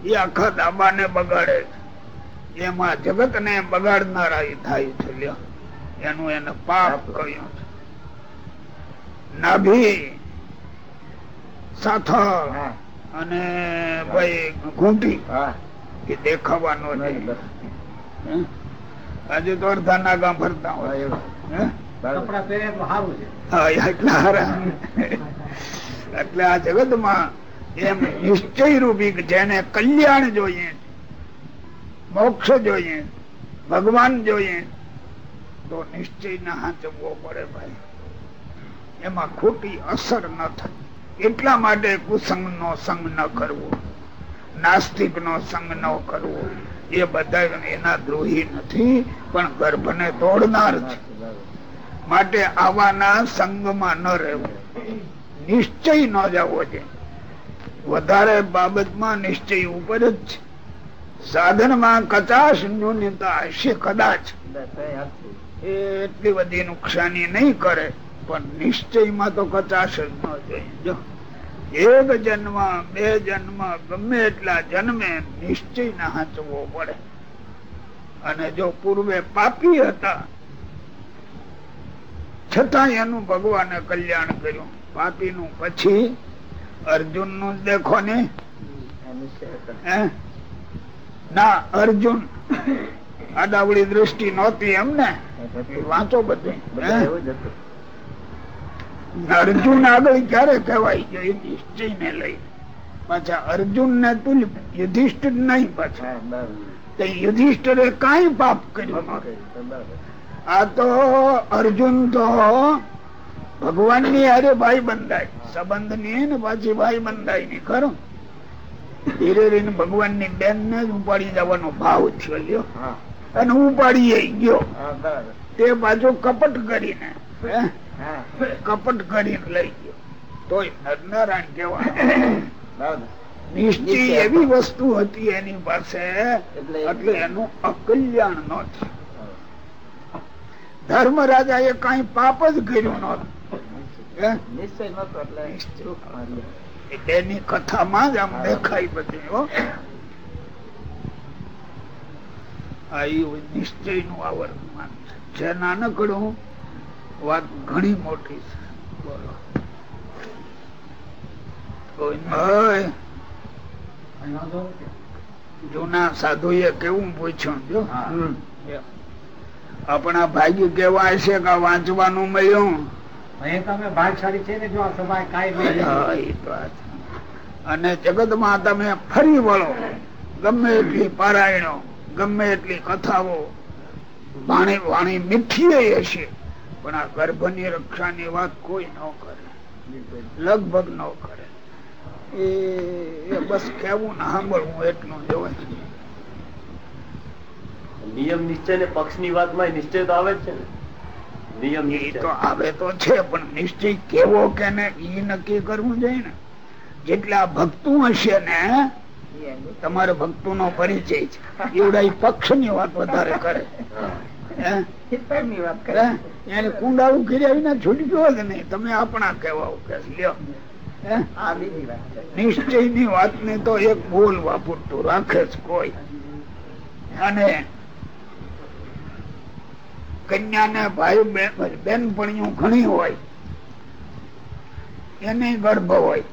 એ આખા દાબા ને બગાડે એમાં જગત ને બગાડનારા થાય છે. એનું એને પાપ કહ્યું છે. નાભી સાથળ અને ભાઈ ઘૂંટી. એ દેખાવાનો આજે તો અડધા નાગા ફરતા હા, હોય. હા, એટલા હારા. એટલે આ જગતમાં એમ નિશ્ચય રૂપી જેને કલ્યાણ જોઈએ મોક્ષ જોઈએ ભગવાન જોઈએ તો નિશ્ચય ના હાચવવો પડે ભાઈ. એમાં ખોટી અસર ન થાય. એટલા માટે કુસંગ નો સંગ ન કરવો. નાસ્તિક નો સંગ ન કરવો. એ બધા એના દ્રોહી નથી, પણ ગર્ભને તોડનાર છે. માટે આવાના સંગમાં ન રહેવું. નિશ્ચય ન જવો છે. વધારે બાબતમાં નિશ્ચય ઉપર જ છે. સાધનમાં કચાશ ન્યૂનતા હશે કદાચ. એટલી બધી નુકસાની નહીં કરે, પણ નિશ્ચયમાં તો કચાશ જ ન જોઈએ. એક જન્મ બે જન્મ ગમે એટલા જન્મે નિશ્ચય હાંચવો પડે. અને જો પૂર્વે પાપી હતા છતાં એનું ભગવાને કલ્યાણ કર્યું. પાપી નું પછી અર્જુનનું દેખો ને? ના, અર્જુન. આડાવળી દ્રષ્ટિ નહોતી એમ ને વાંચો બધું. અર્જુન આગળ ક્યારે કહેવાય ગયો નિશ્ચય ને લઈ? પાછા અર્જુન ને તુલ યુધિષ્ઠિર નહીં પાછા. યુધિષ્ઠિરે કઈ પાપ કર્યું આ તો અર્જુન તો ભગવાનની હારે ભાઈ બંધાય. સંબંધની ને પાછી ભાઈ બંધાયની ખરો? ધીરે ધીરે ભગવાનની બેન ને જ ઉપાડી જવાનો ભાવ થયો લ્યો. હા, અને ઉપાડી ગયો. તે બાજુ કપટ કરીને કપટ કરી લઈ ગયો. તોય નરનારાયણ કેવા. નિશ્ચય એવી વસ્તુ હતી એની પાસે એટલે- એનું અકલ્યાણ ન થયું. ધર્મરાજા એ કઈ પાપ જ કર્યું નતું એની કથામાં જ આમ દેખાય બધી આ નિશ્ચયનું આવર્તમાન છે. નાનકડું વાત ઘણી મોટી છે. બોલો. જૂના સાધુ એ કેવું પૂછ્યું જો? આપણા ભાગ્ય કેવા છે કે વાંચવાનું મળ્યું? અને છે ને જો આ સભા કાંઈ હા, તો અને જગતમાં તમે ફરી વળો. ગમે એટલી પારાયણો ગમે એટલી કથાઓ વાણી વાણી મીઠી હશે. પણ આ ગર્ભની રક્ષાની વાત કોઈ ન કરે. લગભગ ન કરે. એ બસ કેવું ના સાંભળવું એટલું જોવે નિયમ નિશ્ચય ને પક્ષની વાતમાં નિશ્ચય તો આવે જ છે ને. નિયમ તો આવે તો છે પણ નિશ્ચય કેવો કે ને એ નક્કી કરવું જોઈએ ને. જેટલા ભક્તો હશે ને તમારે ભક્તો નો પરિચય છે. એવડા પક્ષની વાત વધારે કરે. વાત? કરે એને કુંડાળું વિના છૂટી ગયો જ નહીં? તમે આપણા કહેવા કે લ્યો. નિશ્ચયની વાત ને તો એક બોલ વાપરતું રાખે જ કોઈ. અને કન્યાને ભાઈ બેનપણીઓ ઘણી હોય. એને ગર્ભ હોય.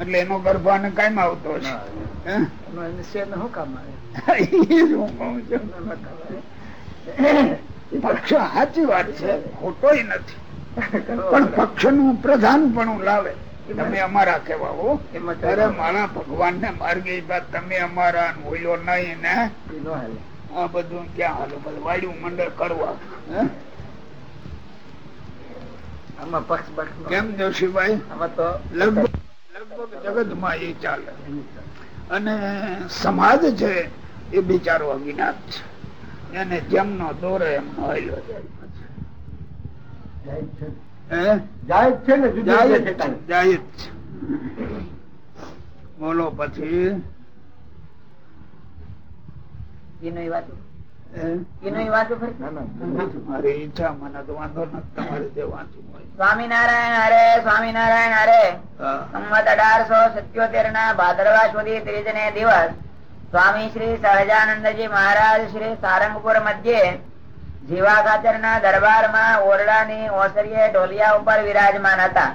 એટલે એનો ગર્ભ અને કાયમ આવતો છે હે? એનો નિશ્ચય શું કામ આવે? પક્ષ સાચી વાત છે. ખોટો નથી. પણ પક્ષનું પ્રધાન પણ લાવે. તમે અમારા કેવા હો અરે મારા ભગવાન ને માર્ગે તમે અમારા ઓલો નહીં ને. આ બધું ક્યાં હાલો? બધું વાયુ મંડળ કરવા. આમાં પક્ષ કેમ જોશીભાઈ? આમાં તો લગભગ લગભગ જગતમાં એ ચાલે. અને સમાજ છે એ બિચારો અજ્ઞાત છે. એને જેમનો દોરે એમનો હાલ્યો જાય પછી. હે? જાય જ છે ને જાય છે, ઠેકાણે. જાય જ છે. બોલો પછી સ્વામિનારાયણ હરે સ્વામિનારાયણ હરે સંવત અઢારસો સત્યોતેર ના ભાદરવા સુધી ત્રીજ ને દિવસ સ્વામી શ્રી સહજાનંદજી મહારાજ શ્રી સારંગપુર મધ્યે જીવા ખાચર ના દરબારમાં ઓરડાની ઓસરીએ ઢોલિયા ઉપર વિરાજમાન હતા.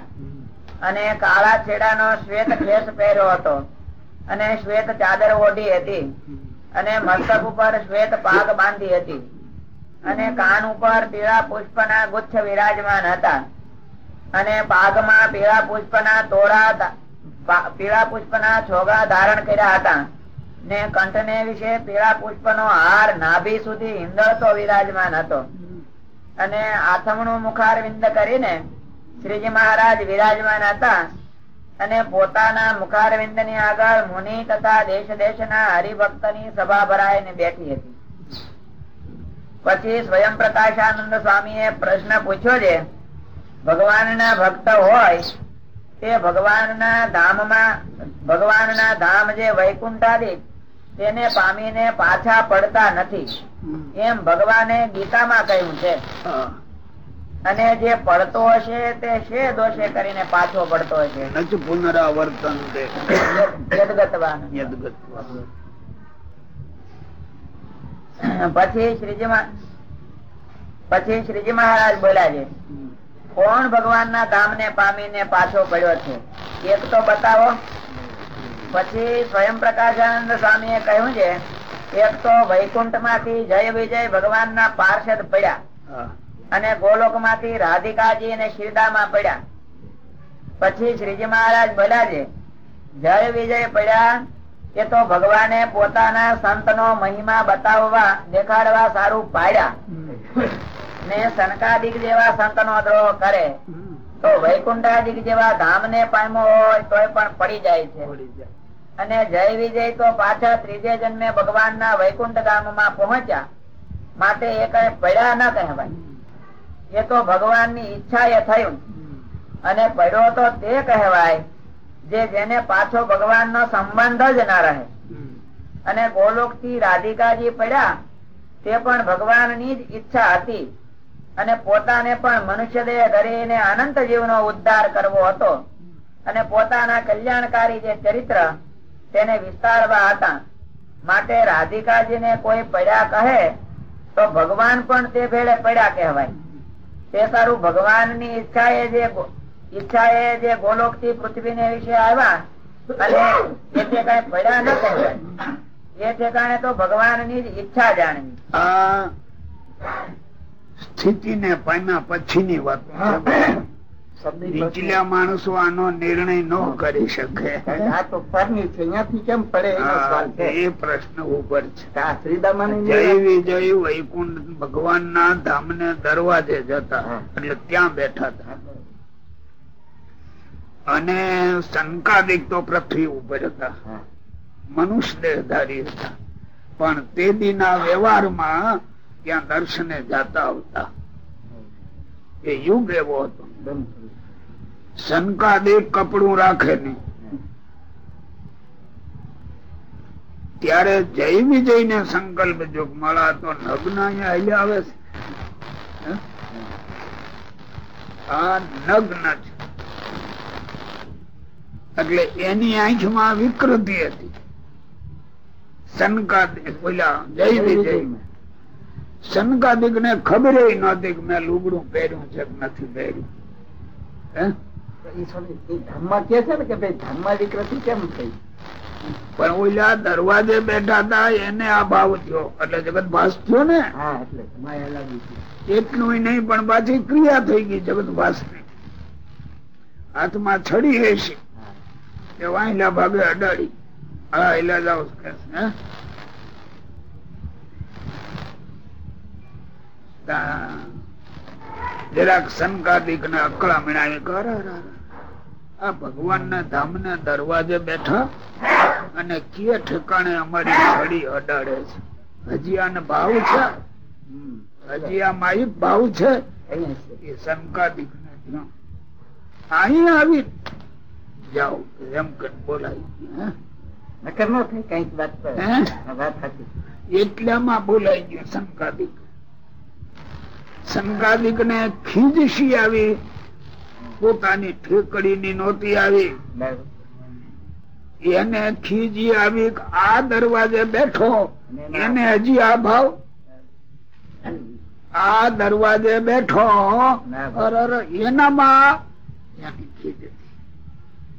અને કાળા છેડાનો શ્વેત ખેસ પહેર્યો હતો. અને શ્વેત ચાદર ઓઢી હતી. અને મસ્તક ઉપર શ્વેત પાગ બાંધી હતી. અને કાન ઉપર પીળા પુષ્પના ગુચ્છ વિરાજમાન હતા. અને પાગમાં પીળા પુષ્પના તોડા પીળા પુષ્પના છોગા ધારણ કર્યા હતા. ને કંઠને વિશે પીળા પુષ્પનો હાર નાભી સુધી હિંદળતો વિરાજમાન હતો. અને આથમણું મુખારવિંદ કરીને શ્રીજી મહારાજ વિરાજમાન હતા અને પોતાના મુખારવિંદની આગળ મુનિ તથા દેશ દેશના હરિભક્તની સભા ભરાઈને બેઠી હતી. પછી સ્વયં પ્રકાશાનંદ એ પ્રશ્ન પૂછ્યો છે ભગવાનના ભક્ત હોય તે ભગવાનના ધામમાં, ભગવાનના ધામ જે વૈકુંઠાદિક તેને પામીને પાછા પડતા નથી. એમ ભગવાને ગીતામાં કહ્યું છે. અને જે પડતો હશે તે શે દોષે કરીને પાછો પડતો હશે. પુનરાવર્તન. પછી શ્રીજી પછી શ્રીજી મહારાજ બોલ્યા છે કોણ ભગવાનના ધામ ને પામીને પાછો પડ્યો છે? એક તો બતાવો. પછી સ્વયં પ્રકાશાનંદ સ્વામી કહ્યું છે એક તો વૈકુંઠમાંથી જય વિજય ભગવાન ના પાર્ષદ પડ્યા અને ગોલોકમાંથી રાધિકાજી અને શિરડામાં પડ્યા. પછી શ્રીજી મહારાજ બોલ્યા છે જય વિજય પડ્યા એ તો ભગવાને પોતાના સંત નો મહિમા બતાવવા દેખાડવા સારું પાડ્યા. ને સનકાદિક જેવા સંત નો દ્રોહ કરે તો વૈકુંઠાદિક જેવા ધામ ને પામ્યો હોય તોય પણ પડી જાય છે. અને જય વિજય તો પાછા ત્રીજે જન્મે ભગવાન ના વૈકુંઠ ગામમાં પહોંચ્યા. માટે એ કઈ પડ્યા ન કહેવાય. એ તો ભગવાનની ઈચ્છા એ થયું. અને પડ્યો તો તે કહેવાય, જે જેને પાછો ભગવાન નો સંબંધ જ ના રહે. અને ગોલોકથી રાધિકાજી પડ્યા, તે પણ ભગવાનની જ ઈચ્છા હતી. અને પોતાને પણ મનુષ્ય દેહ ધરીને અનંત જીવનો ઉદ્ધાર કરવો હતો. અને પોતાના કલ્યાણકારી જે ચરિત્ર તેને વિસ્તારવા હતા. માટે રાધિકાજી ને કોઈ પડ્યા કહે, તો ભગવાન પણ તે ભેળે પડ્યા કહેવાય. તે સારું ભગવાનની ઈચ્છા એ જે ગો- ઈચ્છા એ જે ગોલોકથી પૃથ્વી ને વિશે આવ્યા, અને એ તે કઈ પડ્યા ન કહેવાય. એ ઠેકાણે તો ભગવાનની જ ઈચ્છા જાણવી. સ્થિતિ ને પામ્યા પછી ની વાત નીચલા માણસો આનો નિર્ણય ન કરી શકે. આ તો પરની છે અહીંયાથી કેમ પડે એ પ્રશ્ન ઉપર છે. જય વૈકુંઠ ભગવાન ના ધામ ને દરવાજે જતા એટલે ત્યાં બેઠા હતા. અને શંકાદિક તો પૃથ્વી ઉપર હતા. મનુષ્ય દેહધારી હતા. પણ તે દીના વ્યવહારમાં ત્યાં દર્શને જાતા આવતા. એ યુગ એવો હતો. થયું. કપડું રાખે નહીં. ત્યારે જય વિજય ને સંકલ્પ જો મળા તો નગ્ન આવે છે. આ નગ્ન છે એટલે એની આંખમાં વિકૃતિ હતી. સંકાદિક બોલ્યા જય વિજય સંકાદિક ને ખબર નહોતી કે મેં લુગડું પહેર્યું છે કે નથી પહેર્યું. પણ ઓલા દરવાજે બેઠા હતા એને આ ભાવ થયો. એટલે જગત ભાસ થયો ને. એટલે નહીં પણ પાછી ક્રિયા થઈ ગઈ જગત ભાસની હાથમાં છડી હશે. વાંયલા ભાગે અડાડી. હા એલા કે હે? જરાક સંકાદિક ને અકળા મીણાવી કર આ ભગવાન ના ધામ ના દરવાજે બેઠા અને કે ઠેકાણે અમારી છડી અડાડે છે. હજી આને ભાવ છે. હજી આ માહિક ભાવ છે? એ સંકાદિક ને જ્ઞાન. અહીં આવી જાઓ. એમ કે બોલાય. હે? નકર ન થાય કંઈક વાત એટલામાં બોલાઈ ગયો સંકાદિક સંકાદિક ને ખીજશી આવી. પોતાની ઠેકડી ની નહોતી આવી. એને ખીજી આવી આ દરવાજે બેઠો. એને હજી આ ભાવ? આ દરવાજે બેઠો. એનામાં.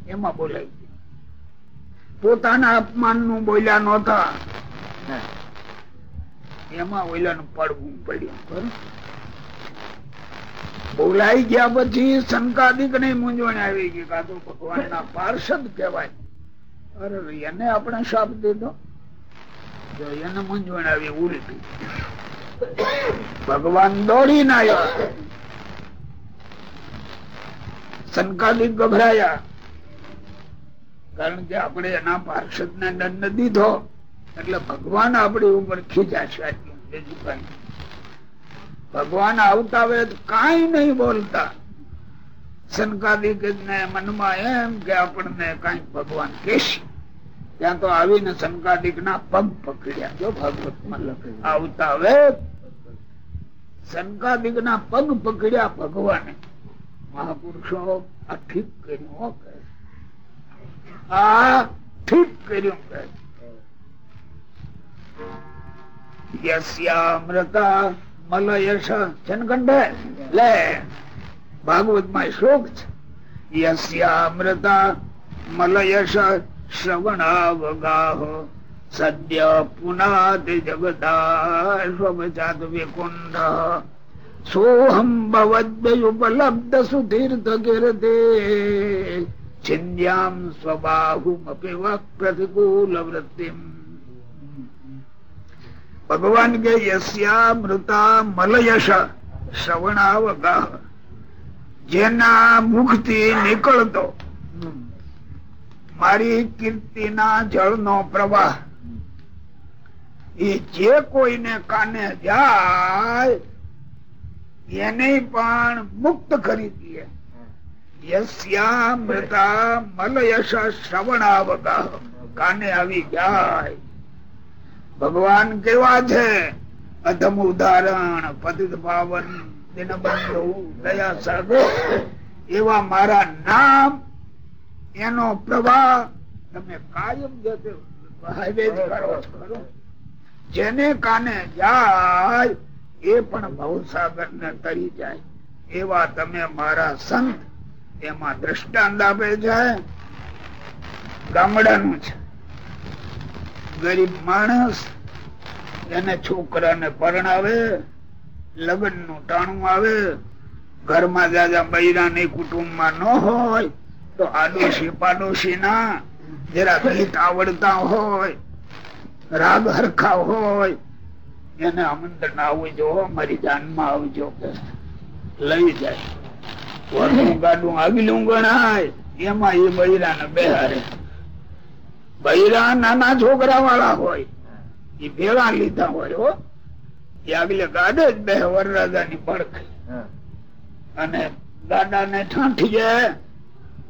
એમાં બોલાઈ ગયું. પોતાના અપમાનનું બોલ્યા નતા. એમાં ઓલાનું પડવું પડ્યું. ખરું? બોલાઈ ગયા પછી શંકાદિક ને મૂંઝવણ આવી ગઈ કાં તો ભગવાન ના પાર્ષદ કહેવાય. અરે એને આપણે શાપ દીધો? એને મૂંઝવણ આવી, ઉલટી. ભગવાન દોડીને આવ્યો. શંકાદિક ગભરાયા. કારણ કે આપણે એના પાર્ષદ ને દંડ દીધો. એટલે ભગવાન આપણી ઉપર ખીજાશે. બીજું. ભગવાન આવતા વેદ કઈ નહીં બોલતા. શંકાદિક ને મનમાં એમ કે આપણને કંઈક ભગવાન કેશે ત્યાં તો આવીને શંકાદિક ના પગ પકડ્યા. જો ભાગવત આવતા વેદ શંકાદિક ના પગ પકડ્યા ભગવાને. મહાપુરુષો આ ઠીક કર્યું કહે. આ ઠીક કર્યું કહે યસ્યામૃતા મલયશ છે યશ કંઠે? લે ભાગવતમાં શ્લોક છે. યસ્યામૃતા મલયશ શ્રવણાવગાહ, સદ્ય પુનાતિ જગદા વિકુંડ સોહમ ભવદ્યુપલબ્ધ સુધીર્થ કીર્તે છિન્યામ સ્વબાહુમપી વક પ્રતિકૂલ વૃત્તિમ. ભગવાન કે યસ્યા મૃતા મલયશ શ્રવણાવગાહ, જેના મુખથી નીકળતો, મારી કીર્તિના જળનો પ્રવાહ, એ જે કોઈને કાને જાય, એને પણ મુક્ત કરી દે. યસ્યા મૃતા મલયશ શ્રવણાવગાહ, કાને આવી જાય? ભગવાન કેવા છે? અધમ ઉદાહરણ, પતિત પાવન એવા મારા નામ, એનો પ્રવાહ તમે કાયમ જેને કાને જાય, એ પણ ભવસાગર ને તરી જાય. એવા તમે મારા સંત, એમાં દ્રષ્ટાંત આપે છે. ગામડાનું છે. ગરીબ માણસ એને છોકરાને પરણાવે લગ્નનું ટાણું આવે, ઘરમાં દાદા બૈરા ની કુટુંબમાં ન હોય, તો આડોશી પાડોશી ના જરા ગીત આવડતા હોય, રાગ હરખા હોય, એને આમંત્રણ આવજો, મારી જાનમાં આવજો લઈ જાય. વરનું ગાડું આગલું ગણાય, એમાં એ બૈરા ને બેહારે બૈરા નાના છોકરા વાળા હોય એ ભેળા લીધા હોય હો. એ આગલે ગાડે જ બે વરરાજા ની પડખે અને ગાડા ને ઠાંઠી જાય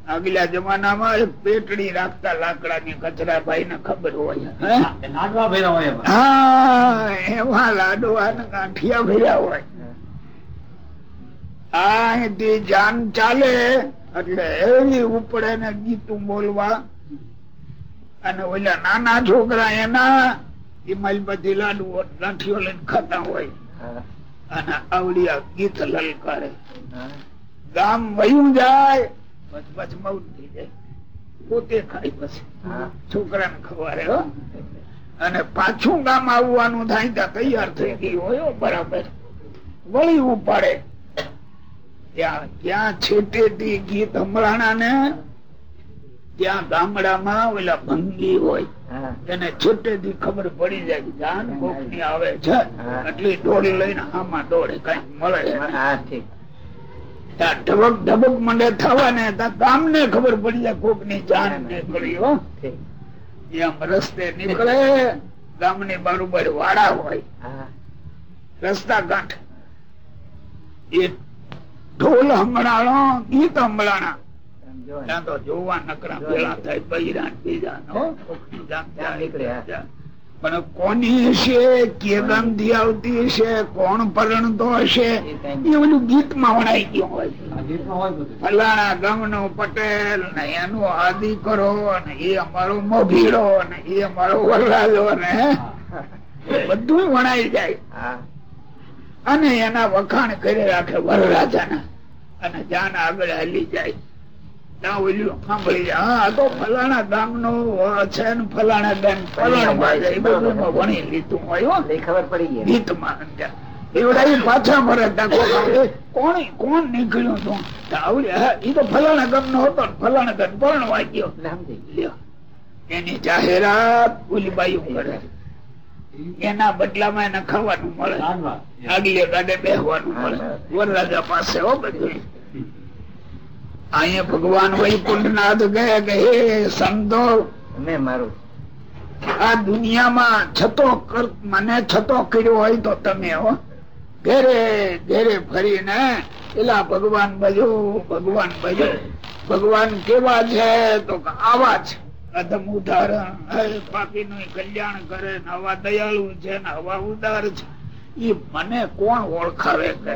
આગલા જમાનામાં એક પેટડી રાખતા લાકડાની કચરા ભાઈ ને ખબર હોય. હે? લાડવા હોય હા એવા લાડવા ને ગાંઠિયા ભર્યા હોય. આ જાન ચાલે એટલે એવી ઉપડે ને ગીતું બોલવા. અને ઓલા નાના છોકરા એના ઇમાલ બધી લાડુ લાઠીઓ લઈને ખાતા હોય. અને આવડિયા ગીત લલકારે. ગામ વયું જાય થઈ જાય. પોતે ખાય પછી છોકરાને ખવારે હો. અને પાછું ગામ આવવાનું થાય ત્યાં તૈયાર થઈ ગઈ હોય બરાબર. વળી ઉપાડે. ત્યાં ત્યાં છેટેથી ગીત હમરાણા ને ત્યાં ગામડામાં ઓલા ભંગી હોય એને છેટેથી ખબર પડી જાય કે જાન કોકની આવે છે. એટલી દોડી લઈને આમાં દોડે કઈ મળે છે ઢબક ઢબક મંડે થવા ને ગામ ને ખબર પડી જાય કોકની જાન નીકળી હો. એમ રસ્તે નીકળે ગામની બરોબર વાડા હોય. રસ્તા કાંઠ એ ઢોલ હમણાણો ગીત હમણાણા ત્યાં તો જોવા નકરા ભેળા થાય બૈરા બીજા ને હો. જામ જાય. પણ કોની હશે? કે ગંધી આવતી હશે? કોણ પરણતો હશે? એ બધું ગીતમાં વણાઈ ગયું હોય. ફલાણા ગામ નો પટેલ ને એનો આદિ કરો ને એ અમારો મોભીડો ને એ અમારો વરરાજો ને બધું વણાઈ જાય. અને એના વખાણ કરી રાખે વરરાજાના. અને જાન આગળ હાલી જાય. ફલાણા ગામ નો છે ફલાણા ફલાણા લીધું હોય ખબર પડી ગીતમાં પાછા કોણ કોણ નીકળ્યું તું એ તો ફલાણા ગામ નો હતો ફલાણા ગામ પણ વાગ્યો. એની જાહેરાત ઓલી બાયું કરે એના બદલામાં એને ખાવાનું મળે. આગલી ગાડે બેસવાનું મળે. વરરાજા પાસે હો બધું. અહીંયા ભગવાન વૈકુંઠનાથ ગયા કે હે સંતો. મેં મારું. આ દુનિયામાં છતો મને છતો કર્યો હોય તો તમે હો. ઘેરે ઘેરે ફરીને પેલા ભગવાન ભજો ભગવાન ભજો ભગવાન કેવા છે? તો આવા છે. અધમ ઉદાહરણ પાપી નું કલ્યાણ કરે ને હવા દયાળુ છે ને હવા ઉદાર છે. એ મને કોણ ઓળખાવે કે?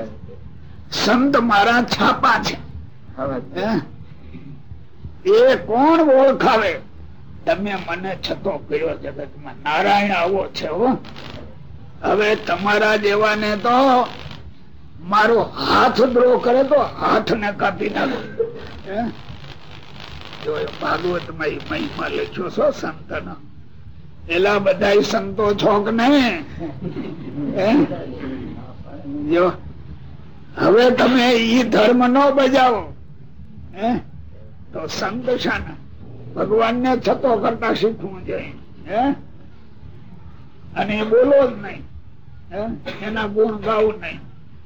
સંત મારા છાપા છે? એ કોણ ઓળખાવે? તમે મને છતો કર્યો જગતમાં? નારાયણ આવો છે હવે તમારા જેવાને તો મારો હાથ દ્રોહ કરે તો હાથ ને કાપી નાખો. ભાગવતમાં મહિમા લખ્યો છો સંત એલા બધા સંતો છો કે નહીં? જો. હવે તમે ઈ ધર્મ નો બજાવો. તો સંત શાના ભગવાન ને છતો કરતા શીખવું જોઈએ. અને એ બોલો જ નહીં? એના ગુણ ગાવ નહીં.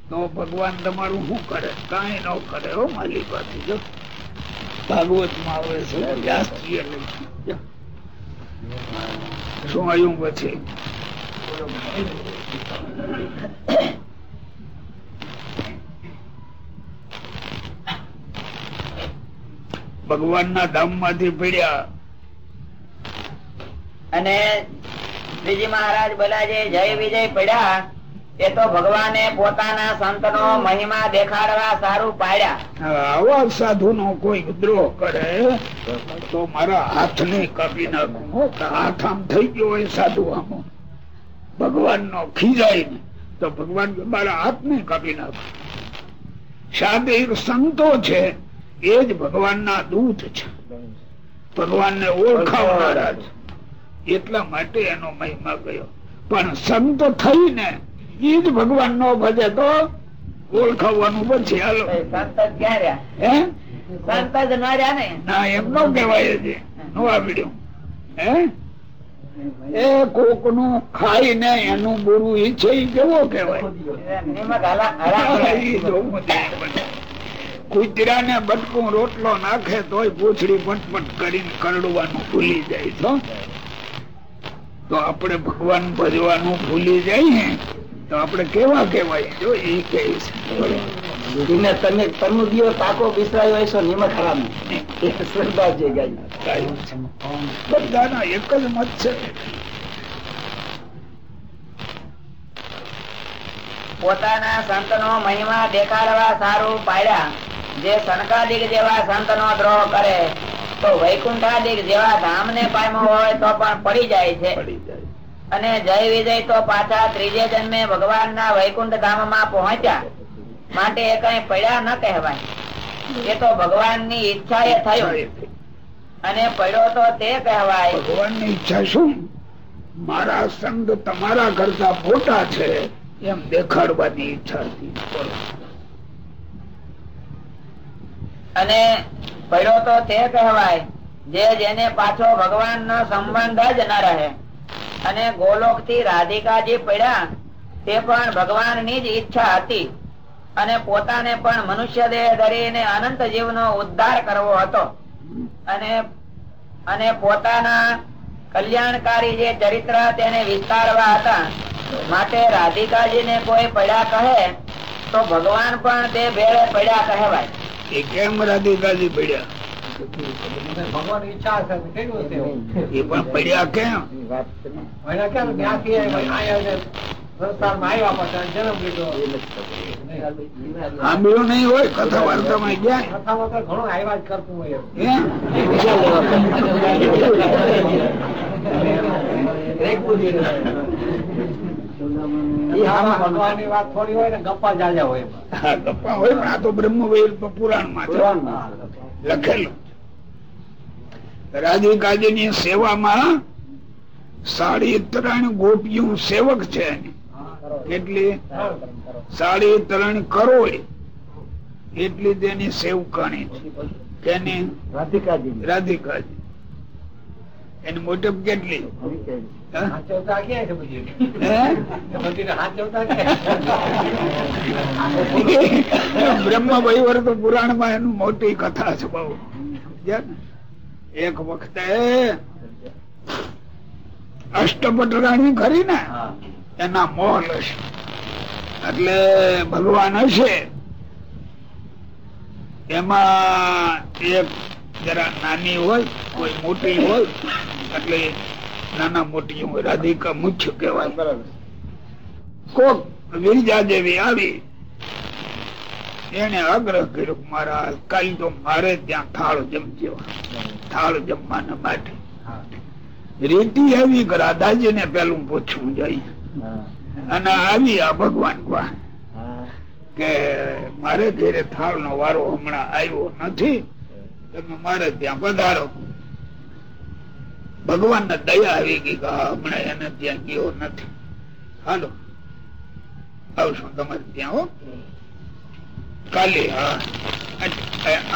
તો ભગવાન તમારું શું કરે? કઈ ન કરે હો માલી પાસે જો. ભાગવતમાં આવે છે. શું આવ્યું પછી? ભગવાન ના ધામમાંથી પડ્યા. અને શ્રીજી મહારાજ બોલ્યા છે જય વિજય પડ્યા. એ તો ભગવાને પોતાના સંતનો મહિમા દેખાડવા સારું પાડ્યા. આવા સાધુ નો કોઈ દ્રોહ કરે તો મારા હાથ ને કાપી નાખું. હાથ આમ થઈ ગયો હોય સાધુ આમ. ભગવાન નો ખીજાય ને તો ભગવાન મારા હાથ ને કાપી નાખું. સાદિક સંતો છે એ જ ભગવાન ના દૂત છે. ભગવાન ને ઓળખાવનારા છે. એટલા માટે એનો મહિમા ગયો. પણ સંત થઈને એ જ ભગવાન નો ભજે તો ઓળખાવવાનું પછી હાલો. સંત ક્યાં રહ્યા? હે? સંત જ ન રહ્યા ને? ના એમ નો કહેવાય છે નો આવડ્યું હે? એ કોકનું ખાઈ ને એનું બુરું ઈચ્છે કેવો કહેવાય? નિમક હલા હલા ઈ જોવું જોઈએ બધે. કૂતરા ને બટકું રોટલો નાખે તોય પૂછડી પટપટ કરીને કરડવાનું ભૂલી જાય છો તો આપણે ભગવાન ભજવાનું ભૂલી જઈએ તો આપણે કેવા કેવાય જો એ કે છે. તાકો નિમક હરામ શ્રદ્ધા બધાના એક જ મત છે. પોતાના સંતનો મહિમા દેખાડવા સારું પાડ્યા. જે સનકાદિક જેવા સંત નો દ્રોહ કરે તો વૈકુંઠાદિક જેવા ધામને પામ્યો હોય તો પણ પડી જાય છે. અને જય વિજય તો પાછા ત્રીજે જન્મે ભગવાન ના વૈકુંઠ ધામમાં પહોંચ્યા. માટે એ કઈ પડ્યા ન કહેવાય. એ તો ભગવાનની ઈચ્છા એ થયું અને પડ્યો તો તે કહેવાય. ભગવાનની ઈચ્છા શું? મારા સંગ તમારા કરતા મોટા છે. એમ દેખાડવાની ઈચ્છા. અને પડ્યો તો તે કહેવાય, જે જેને પાછો ભગવાન નો સંબંધ જ ન રહે. અને ગોલોકથી રાધિકાજી પડ્યા, તે પણ ભગવાનની જ ઈચ્છા હતી. અને પોતાને પણ મનુષ્ય દેહ ધરીને અનંત જીવ નો ઉદ્ધાર કરવો હતો. અને અને પોતાના કલ્યાણકારી જે ચરિત્ર તેને વિસ્તારવા હતા, માટે રાધિકાજી ને કોઈ પડ્યા કહે, તો ભગવાન પણ તે ભેળે પડ્યા કહેવાય. એ કેમ રાધિકાજી પડ્યા? ભગવાન ઈચ્છા એ પણ પડ્યા કેમ? સાંભળ્યું નહીં હોય કથા વાર્તામાં ગયા? કથામાં તો ઘણો આવ્યા જ કરતું હોય. ગપ્પા હોય પણ આ તો પુરાણમાં લખેલું. ની સેવામાં સાડી ત્રણ ગોપીઓ સેવક છે. એટલે સાડી ત્રણ કરોડ એટલી તેની સેવકાણી છે. રાધિકાજી રાધિકાજી. એની મોટપ કેટલી? બ્રહ્મ વૈવર્ત પુરાણમાં એનું મોટી કથા છે બહુ. ને? એક વખતે અષ્ટપટરાણી ખરી ને એના મોહલ હશે. એટલે ભગવાન હશે. એમાં એક જરા નાની હોય કોઈ મોટી હોય એટલે નાના મોટી રાધિકા મુખ્ય કહેવાય. કોક વિરજા દેવી આવી. એને આગ્રહ કર્યો મારા કાલ તો મારે ત્યાં થાળ જમજો થાળ જમવાના માટે. રેતી આવી રાધાજી ને પેલું પૂછવું જોઈએ. અને આવી આ ભગવાન પાસે કે મારે ઘેરે થાળ નો વારો હમણાં આવ્યો નથી. તમે મારે ત્યાં પધારો. ભગવાન ને દયા આવી ગઈ હમણાં એને ત્યાં ગયો નથી. હાલો. આવશું તમારે ત્યાં હો. કાલે હા.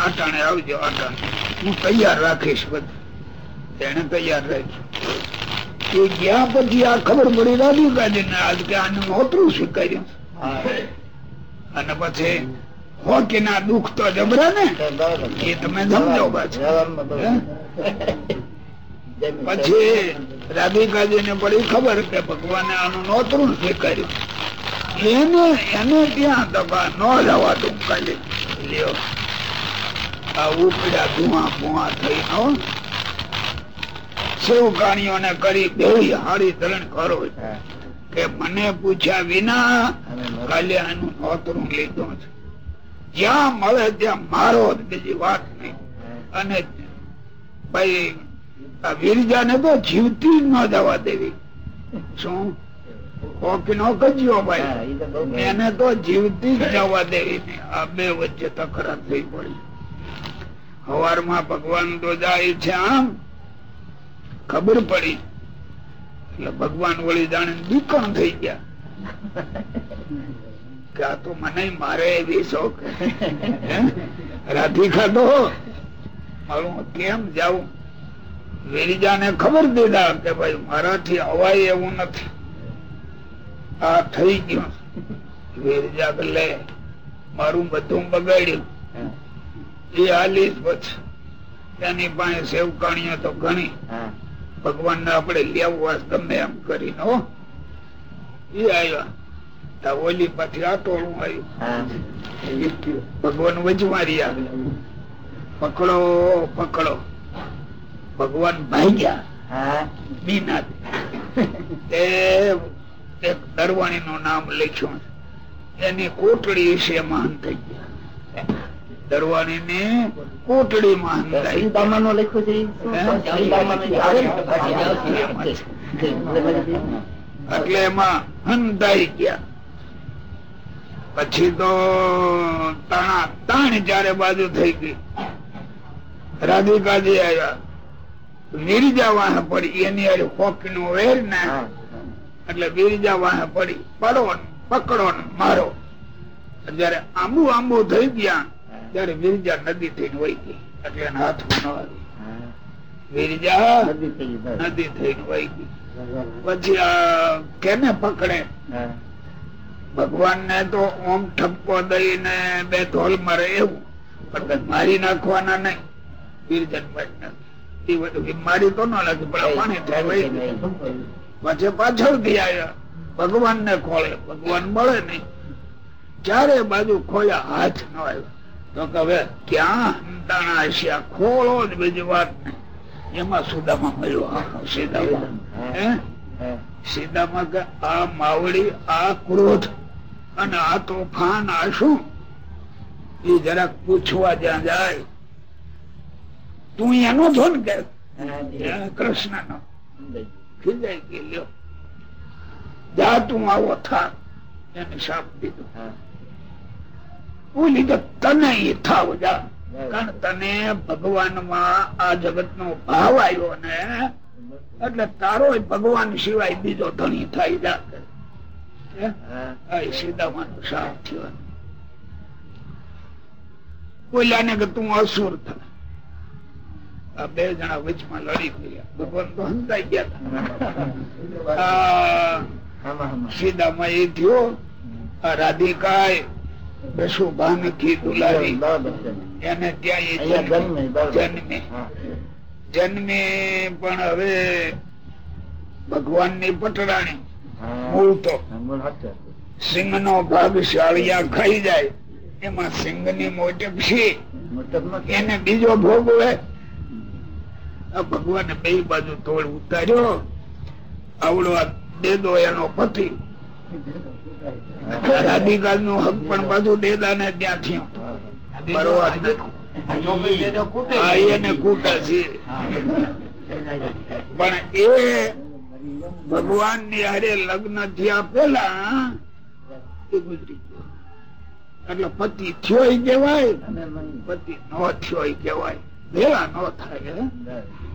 આટાણે આવજો આટાણે. હું તૈયાર રાખીશ બધું. એને તૈયાર રાખ્યું એ ગયા પછી આ ખબર પડી રાધિકાજી ને આજ કે આને હોતરું સ્વીકાર્યું અને પછી હોકી ના દુઃખ તો જબરા ને? એ તમે સમજો પાછું. હે? પછી રાધિકાજી ને પડી ખબર કે ભગવાને આનું નોતરું સ્વીકાર્યું. એને એને ત્યાં દબા ન જવા દઉં કાલે લ્યો. આ ઉપડ્યા ધુઆ ભુઆ થઈ હો. સેવકાણીઓને કરી બેહી હારી ધરણ કરો. કે મને પૂછ્યા વિના કાલે આનું નોતરું લીધું છે. જ્યાં મળે ત્યાં મારો બીજી વાત નહીં. અને ભાઈ આ ને તો જીવતી જ ન જવા દેવી. શું? કોકી નો કજ્યો ભાઈ. એને તો જીવતી જ જવા દેવી ને. આ બે વચ્ચે તકરાર થઈ પડી. હવારમાં ભગવાન તો જાય છે આમ ખબર પડી. એટલે ભગવાન વળી જાણે દુકાન થઈ ગયા. કે આ તો મને મારે એવી શોખ. હે? રાધિકા તો મારું કેમ જાઉં? વેરીજાને ખબર દીધા કે ભાઈ મારાથી અવાય એવું નથી. આ થઈ ગયું. વેરીજા એટલે મારું બધું બગાડ્યું. એ હાલીશ પછી એની પાસે સેવકાણીઓ તો ઘણી. ભગવાન ને આપડે લેવા ગમે એમ કરીને હો. એ આવ્યા ઓલી પાછી આ ટોળું આવ્યું ભગવાન વજમારી આવે પકડો પકડો. ભગવાન ભાગ્યા બીના તે દરવાણી નું નામ લખ્યું. એની કોટડી વિશે મહાન થઈ ગયા. દરવાણી ને કોટડી મહાન લખ્યું છે? એટલે એમાં હંધાઈ ગયા. પછી તો તાણા તાણ ચારે બાજુ થઈ ગઈ. રાધિકાજી આવ્યા. વિરજા વાહ પડી. એની અરે હોક નો વેર ને એટલે વિરજા વાહ પડી. પડો પકડો ને મારો. જયારે આંબુ આંબુ થઈ ગયા ત્યારે વિરજા નદી થઈને વહી ગઈ. એટલે એના હાથમાં ન આવી. વિરજા નદી થઈ ગઈ, બસ. નદી થઈને વહી ગઈ. પછી આ કેને પકડે? ભગવાન ને તો ઓમ ઠપકો દઈને બે ધોલ મારે એવું પણ મારી નાખવાના નહીં. વિરજન ભાઈ બધું મારી તો ન લાગે પણ આ પાણી થાય વહી ગયું. પછી પાછળથી આવ્યા ભગવાન ને ખોળે ભગવાન મળે નહીં. ચારે બાજુ ખોયા? હાથ ન આવ્યો. તો કે હવે ક્યાં હંતાણા ખોળો જ બીજી વાત નહીં. એમાં સુદામાં મળ્યો સીધામાં. હે હા. સીધામાં કે આ માવડી આ ક્રોધ અને આ તોફાન આ શું? એ જરાક પૂછવા જ્યાં જાય તું એનો છો ને કૃષ્ણ નો ખીજાઈ ગઈ લ્યો. જા તું આવો થા એને શાપ દીધો. બોલી કે તને ઈ થાવ જા. કારણ તને ભગવાનમાં આ જગત નો ભાવ આવ્યો ને એટલે તારો ભગવાન સિવાય બીજો ધણી થાય જા સીધામાં શાપ થયો. બોલ્યા ને કે તું અસુર થા. આ બે જણા વચમાં લડી ગયા. ભગવાન તો હંતાઈ ગયા. સીધામાં એ થયો દુલારી. એને ત્યાં જન્મે. જન્મે, પણ હવે ભગવાનની પટરાણી. મૂળ તો. સિંહ નો ભાગ શાળિયા ખાઈ જાય. એમાં સિંહની મોટપ છે એને બીજો ભોગ હોય. આ ભગવાને બે બાજુ તોડ ઉતાર્યો. આવડો આ દેદો એનો પતિ. રાધિકા નું હક પણ બાજુ દેદા ને ત્યાં પણ એ ભગવાનની હારે લગ્ન થયા પેલા એટલે પતિ થયો કેવાય પતિ નો થયો કેવાય ભેળા નો થાય?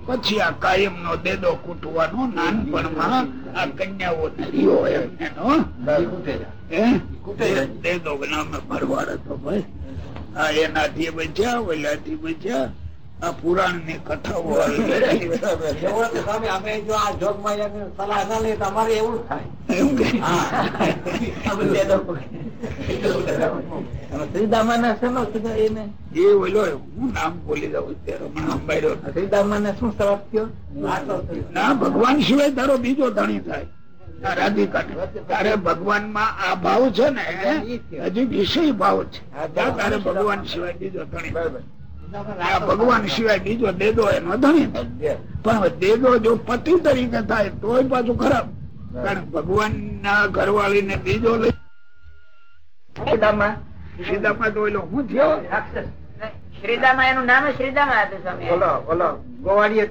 પછી આ કાયમ નો દેદો કૂટવાનો નાનપણમાં આ કન્યાઓ રહ્યો એમને નો હે? દેદો નામે ભરવાડ હતો ભાઈ. આ એનાથી બચ્યા ઓલાથી બચ્યા આ પુરાણની કથાઓ અમે જો આ જોગમાં એને સલાહ ના લે તમારે એવું થાય. ભગવાન સિવાય તારો બીજો ધણી થાય. રાધિકા. તારે ભગવાનમાં આ ભાવ છે ને હજી વિષય ભાવ છે. તારે ભગવાન સિવાય. બીજો ધણી. થાય. ભગવાન સિવાય બીજો દેદો એનો ધણી પણ દેદો જો પતિ તરીકે થાય તોય પાછું ખરાબ. કારણ ભગવાન ના ઘરવાળી ને બીજો લઈ શ્રીદામા? સીધામાં તો હું થયો? શ્રીદામાં એનું નામ શ્રીદામાં હતું સ્વામી. બોલો બોલો ગોવાળી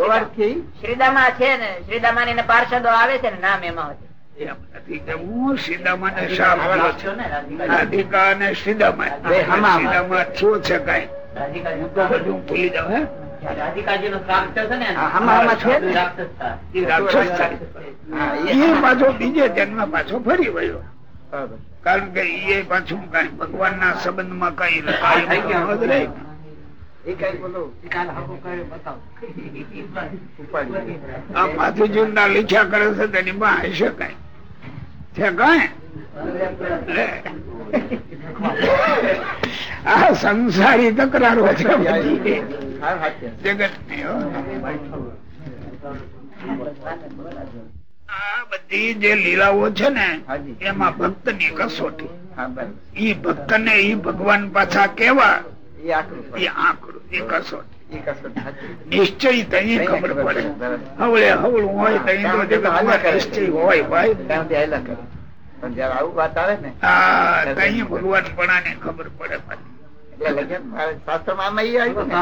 ગોવાળી શ્રીદામા. છે ને શ્રીદામા ને પાર્ષદો આવે છે ને નામ એમાં હતું. રાધિકા અને સીધામાં થયો છે કઈ હું તો બધું ભૂલી જાઉં હે કારણ કે એ પાછું કઈ ભગવાન ના સંબંધમાં કઈ રહે. આ પાથુજી ના લીછા કરે છે તેની માં હશે કઈ છે કઈ આ સંસારી તકરારો છે બધી. જગતની આ બધી જે લીલાઓ છે ને એમાં ભક્તની કસોટી ઈ ભક્ત ને ઈ ભગવાન પાછા કેવા? એ એ કસોટી. નિશ્ચય તઈ ખબર પડે. હવળે હવળું હોય તઈ તો નિશ્ચય હોય ભાઈ. પણ જયારે આવું વાત આવે ને હા કઈ ભગવાન પણ ખબર પડે શાસ્ત્રમાં આવ્યું ને.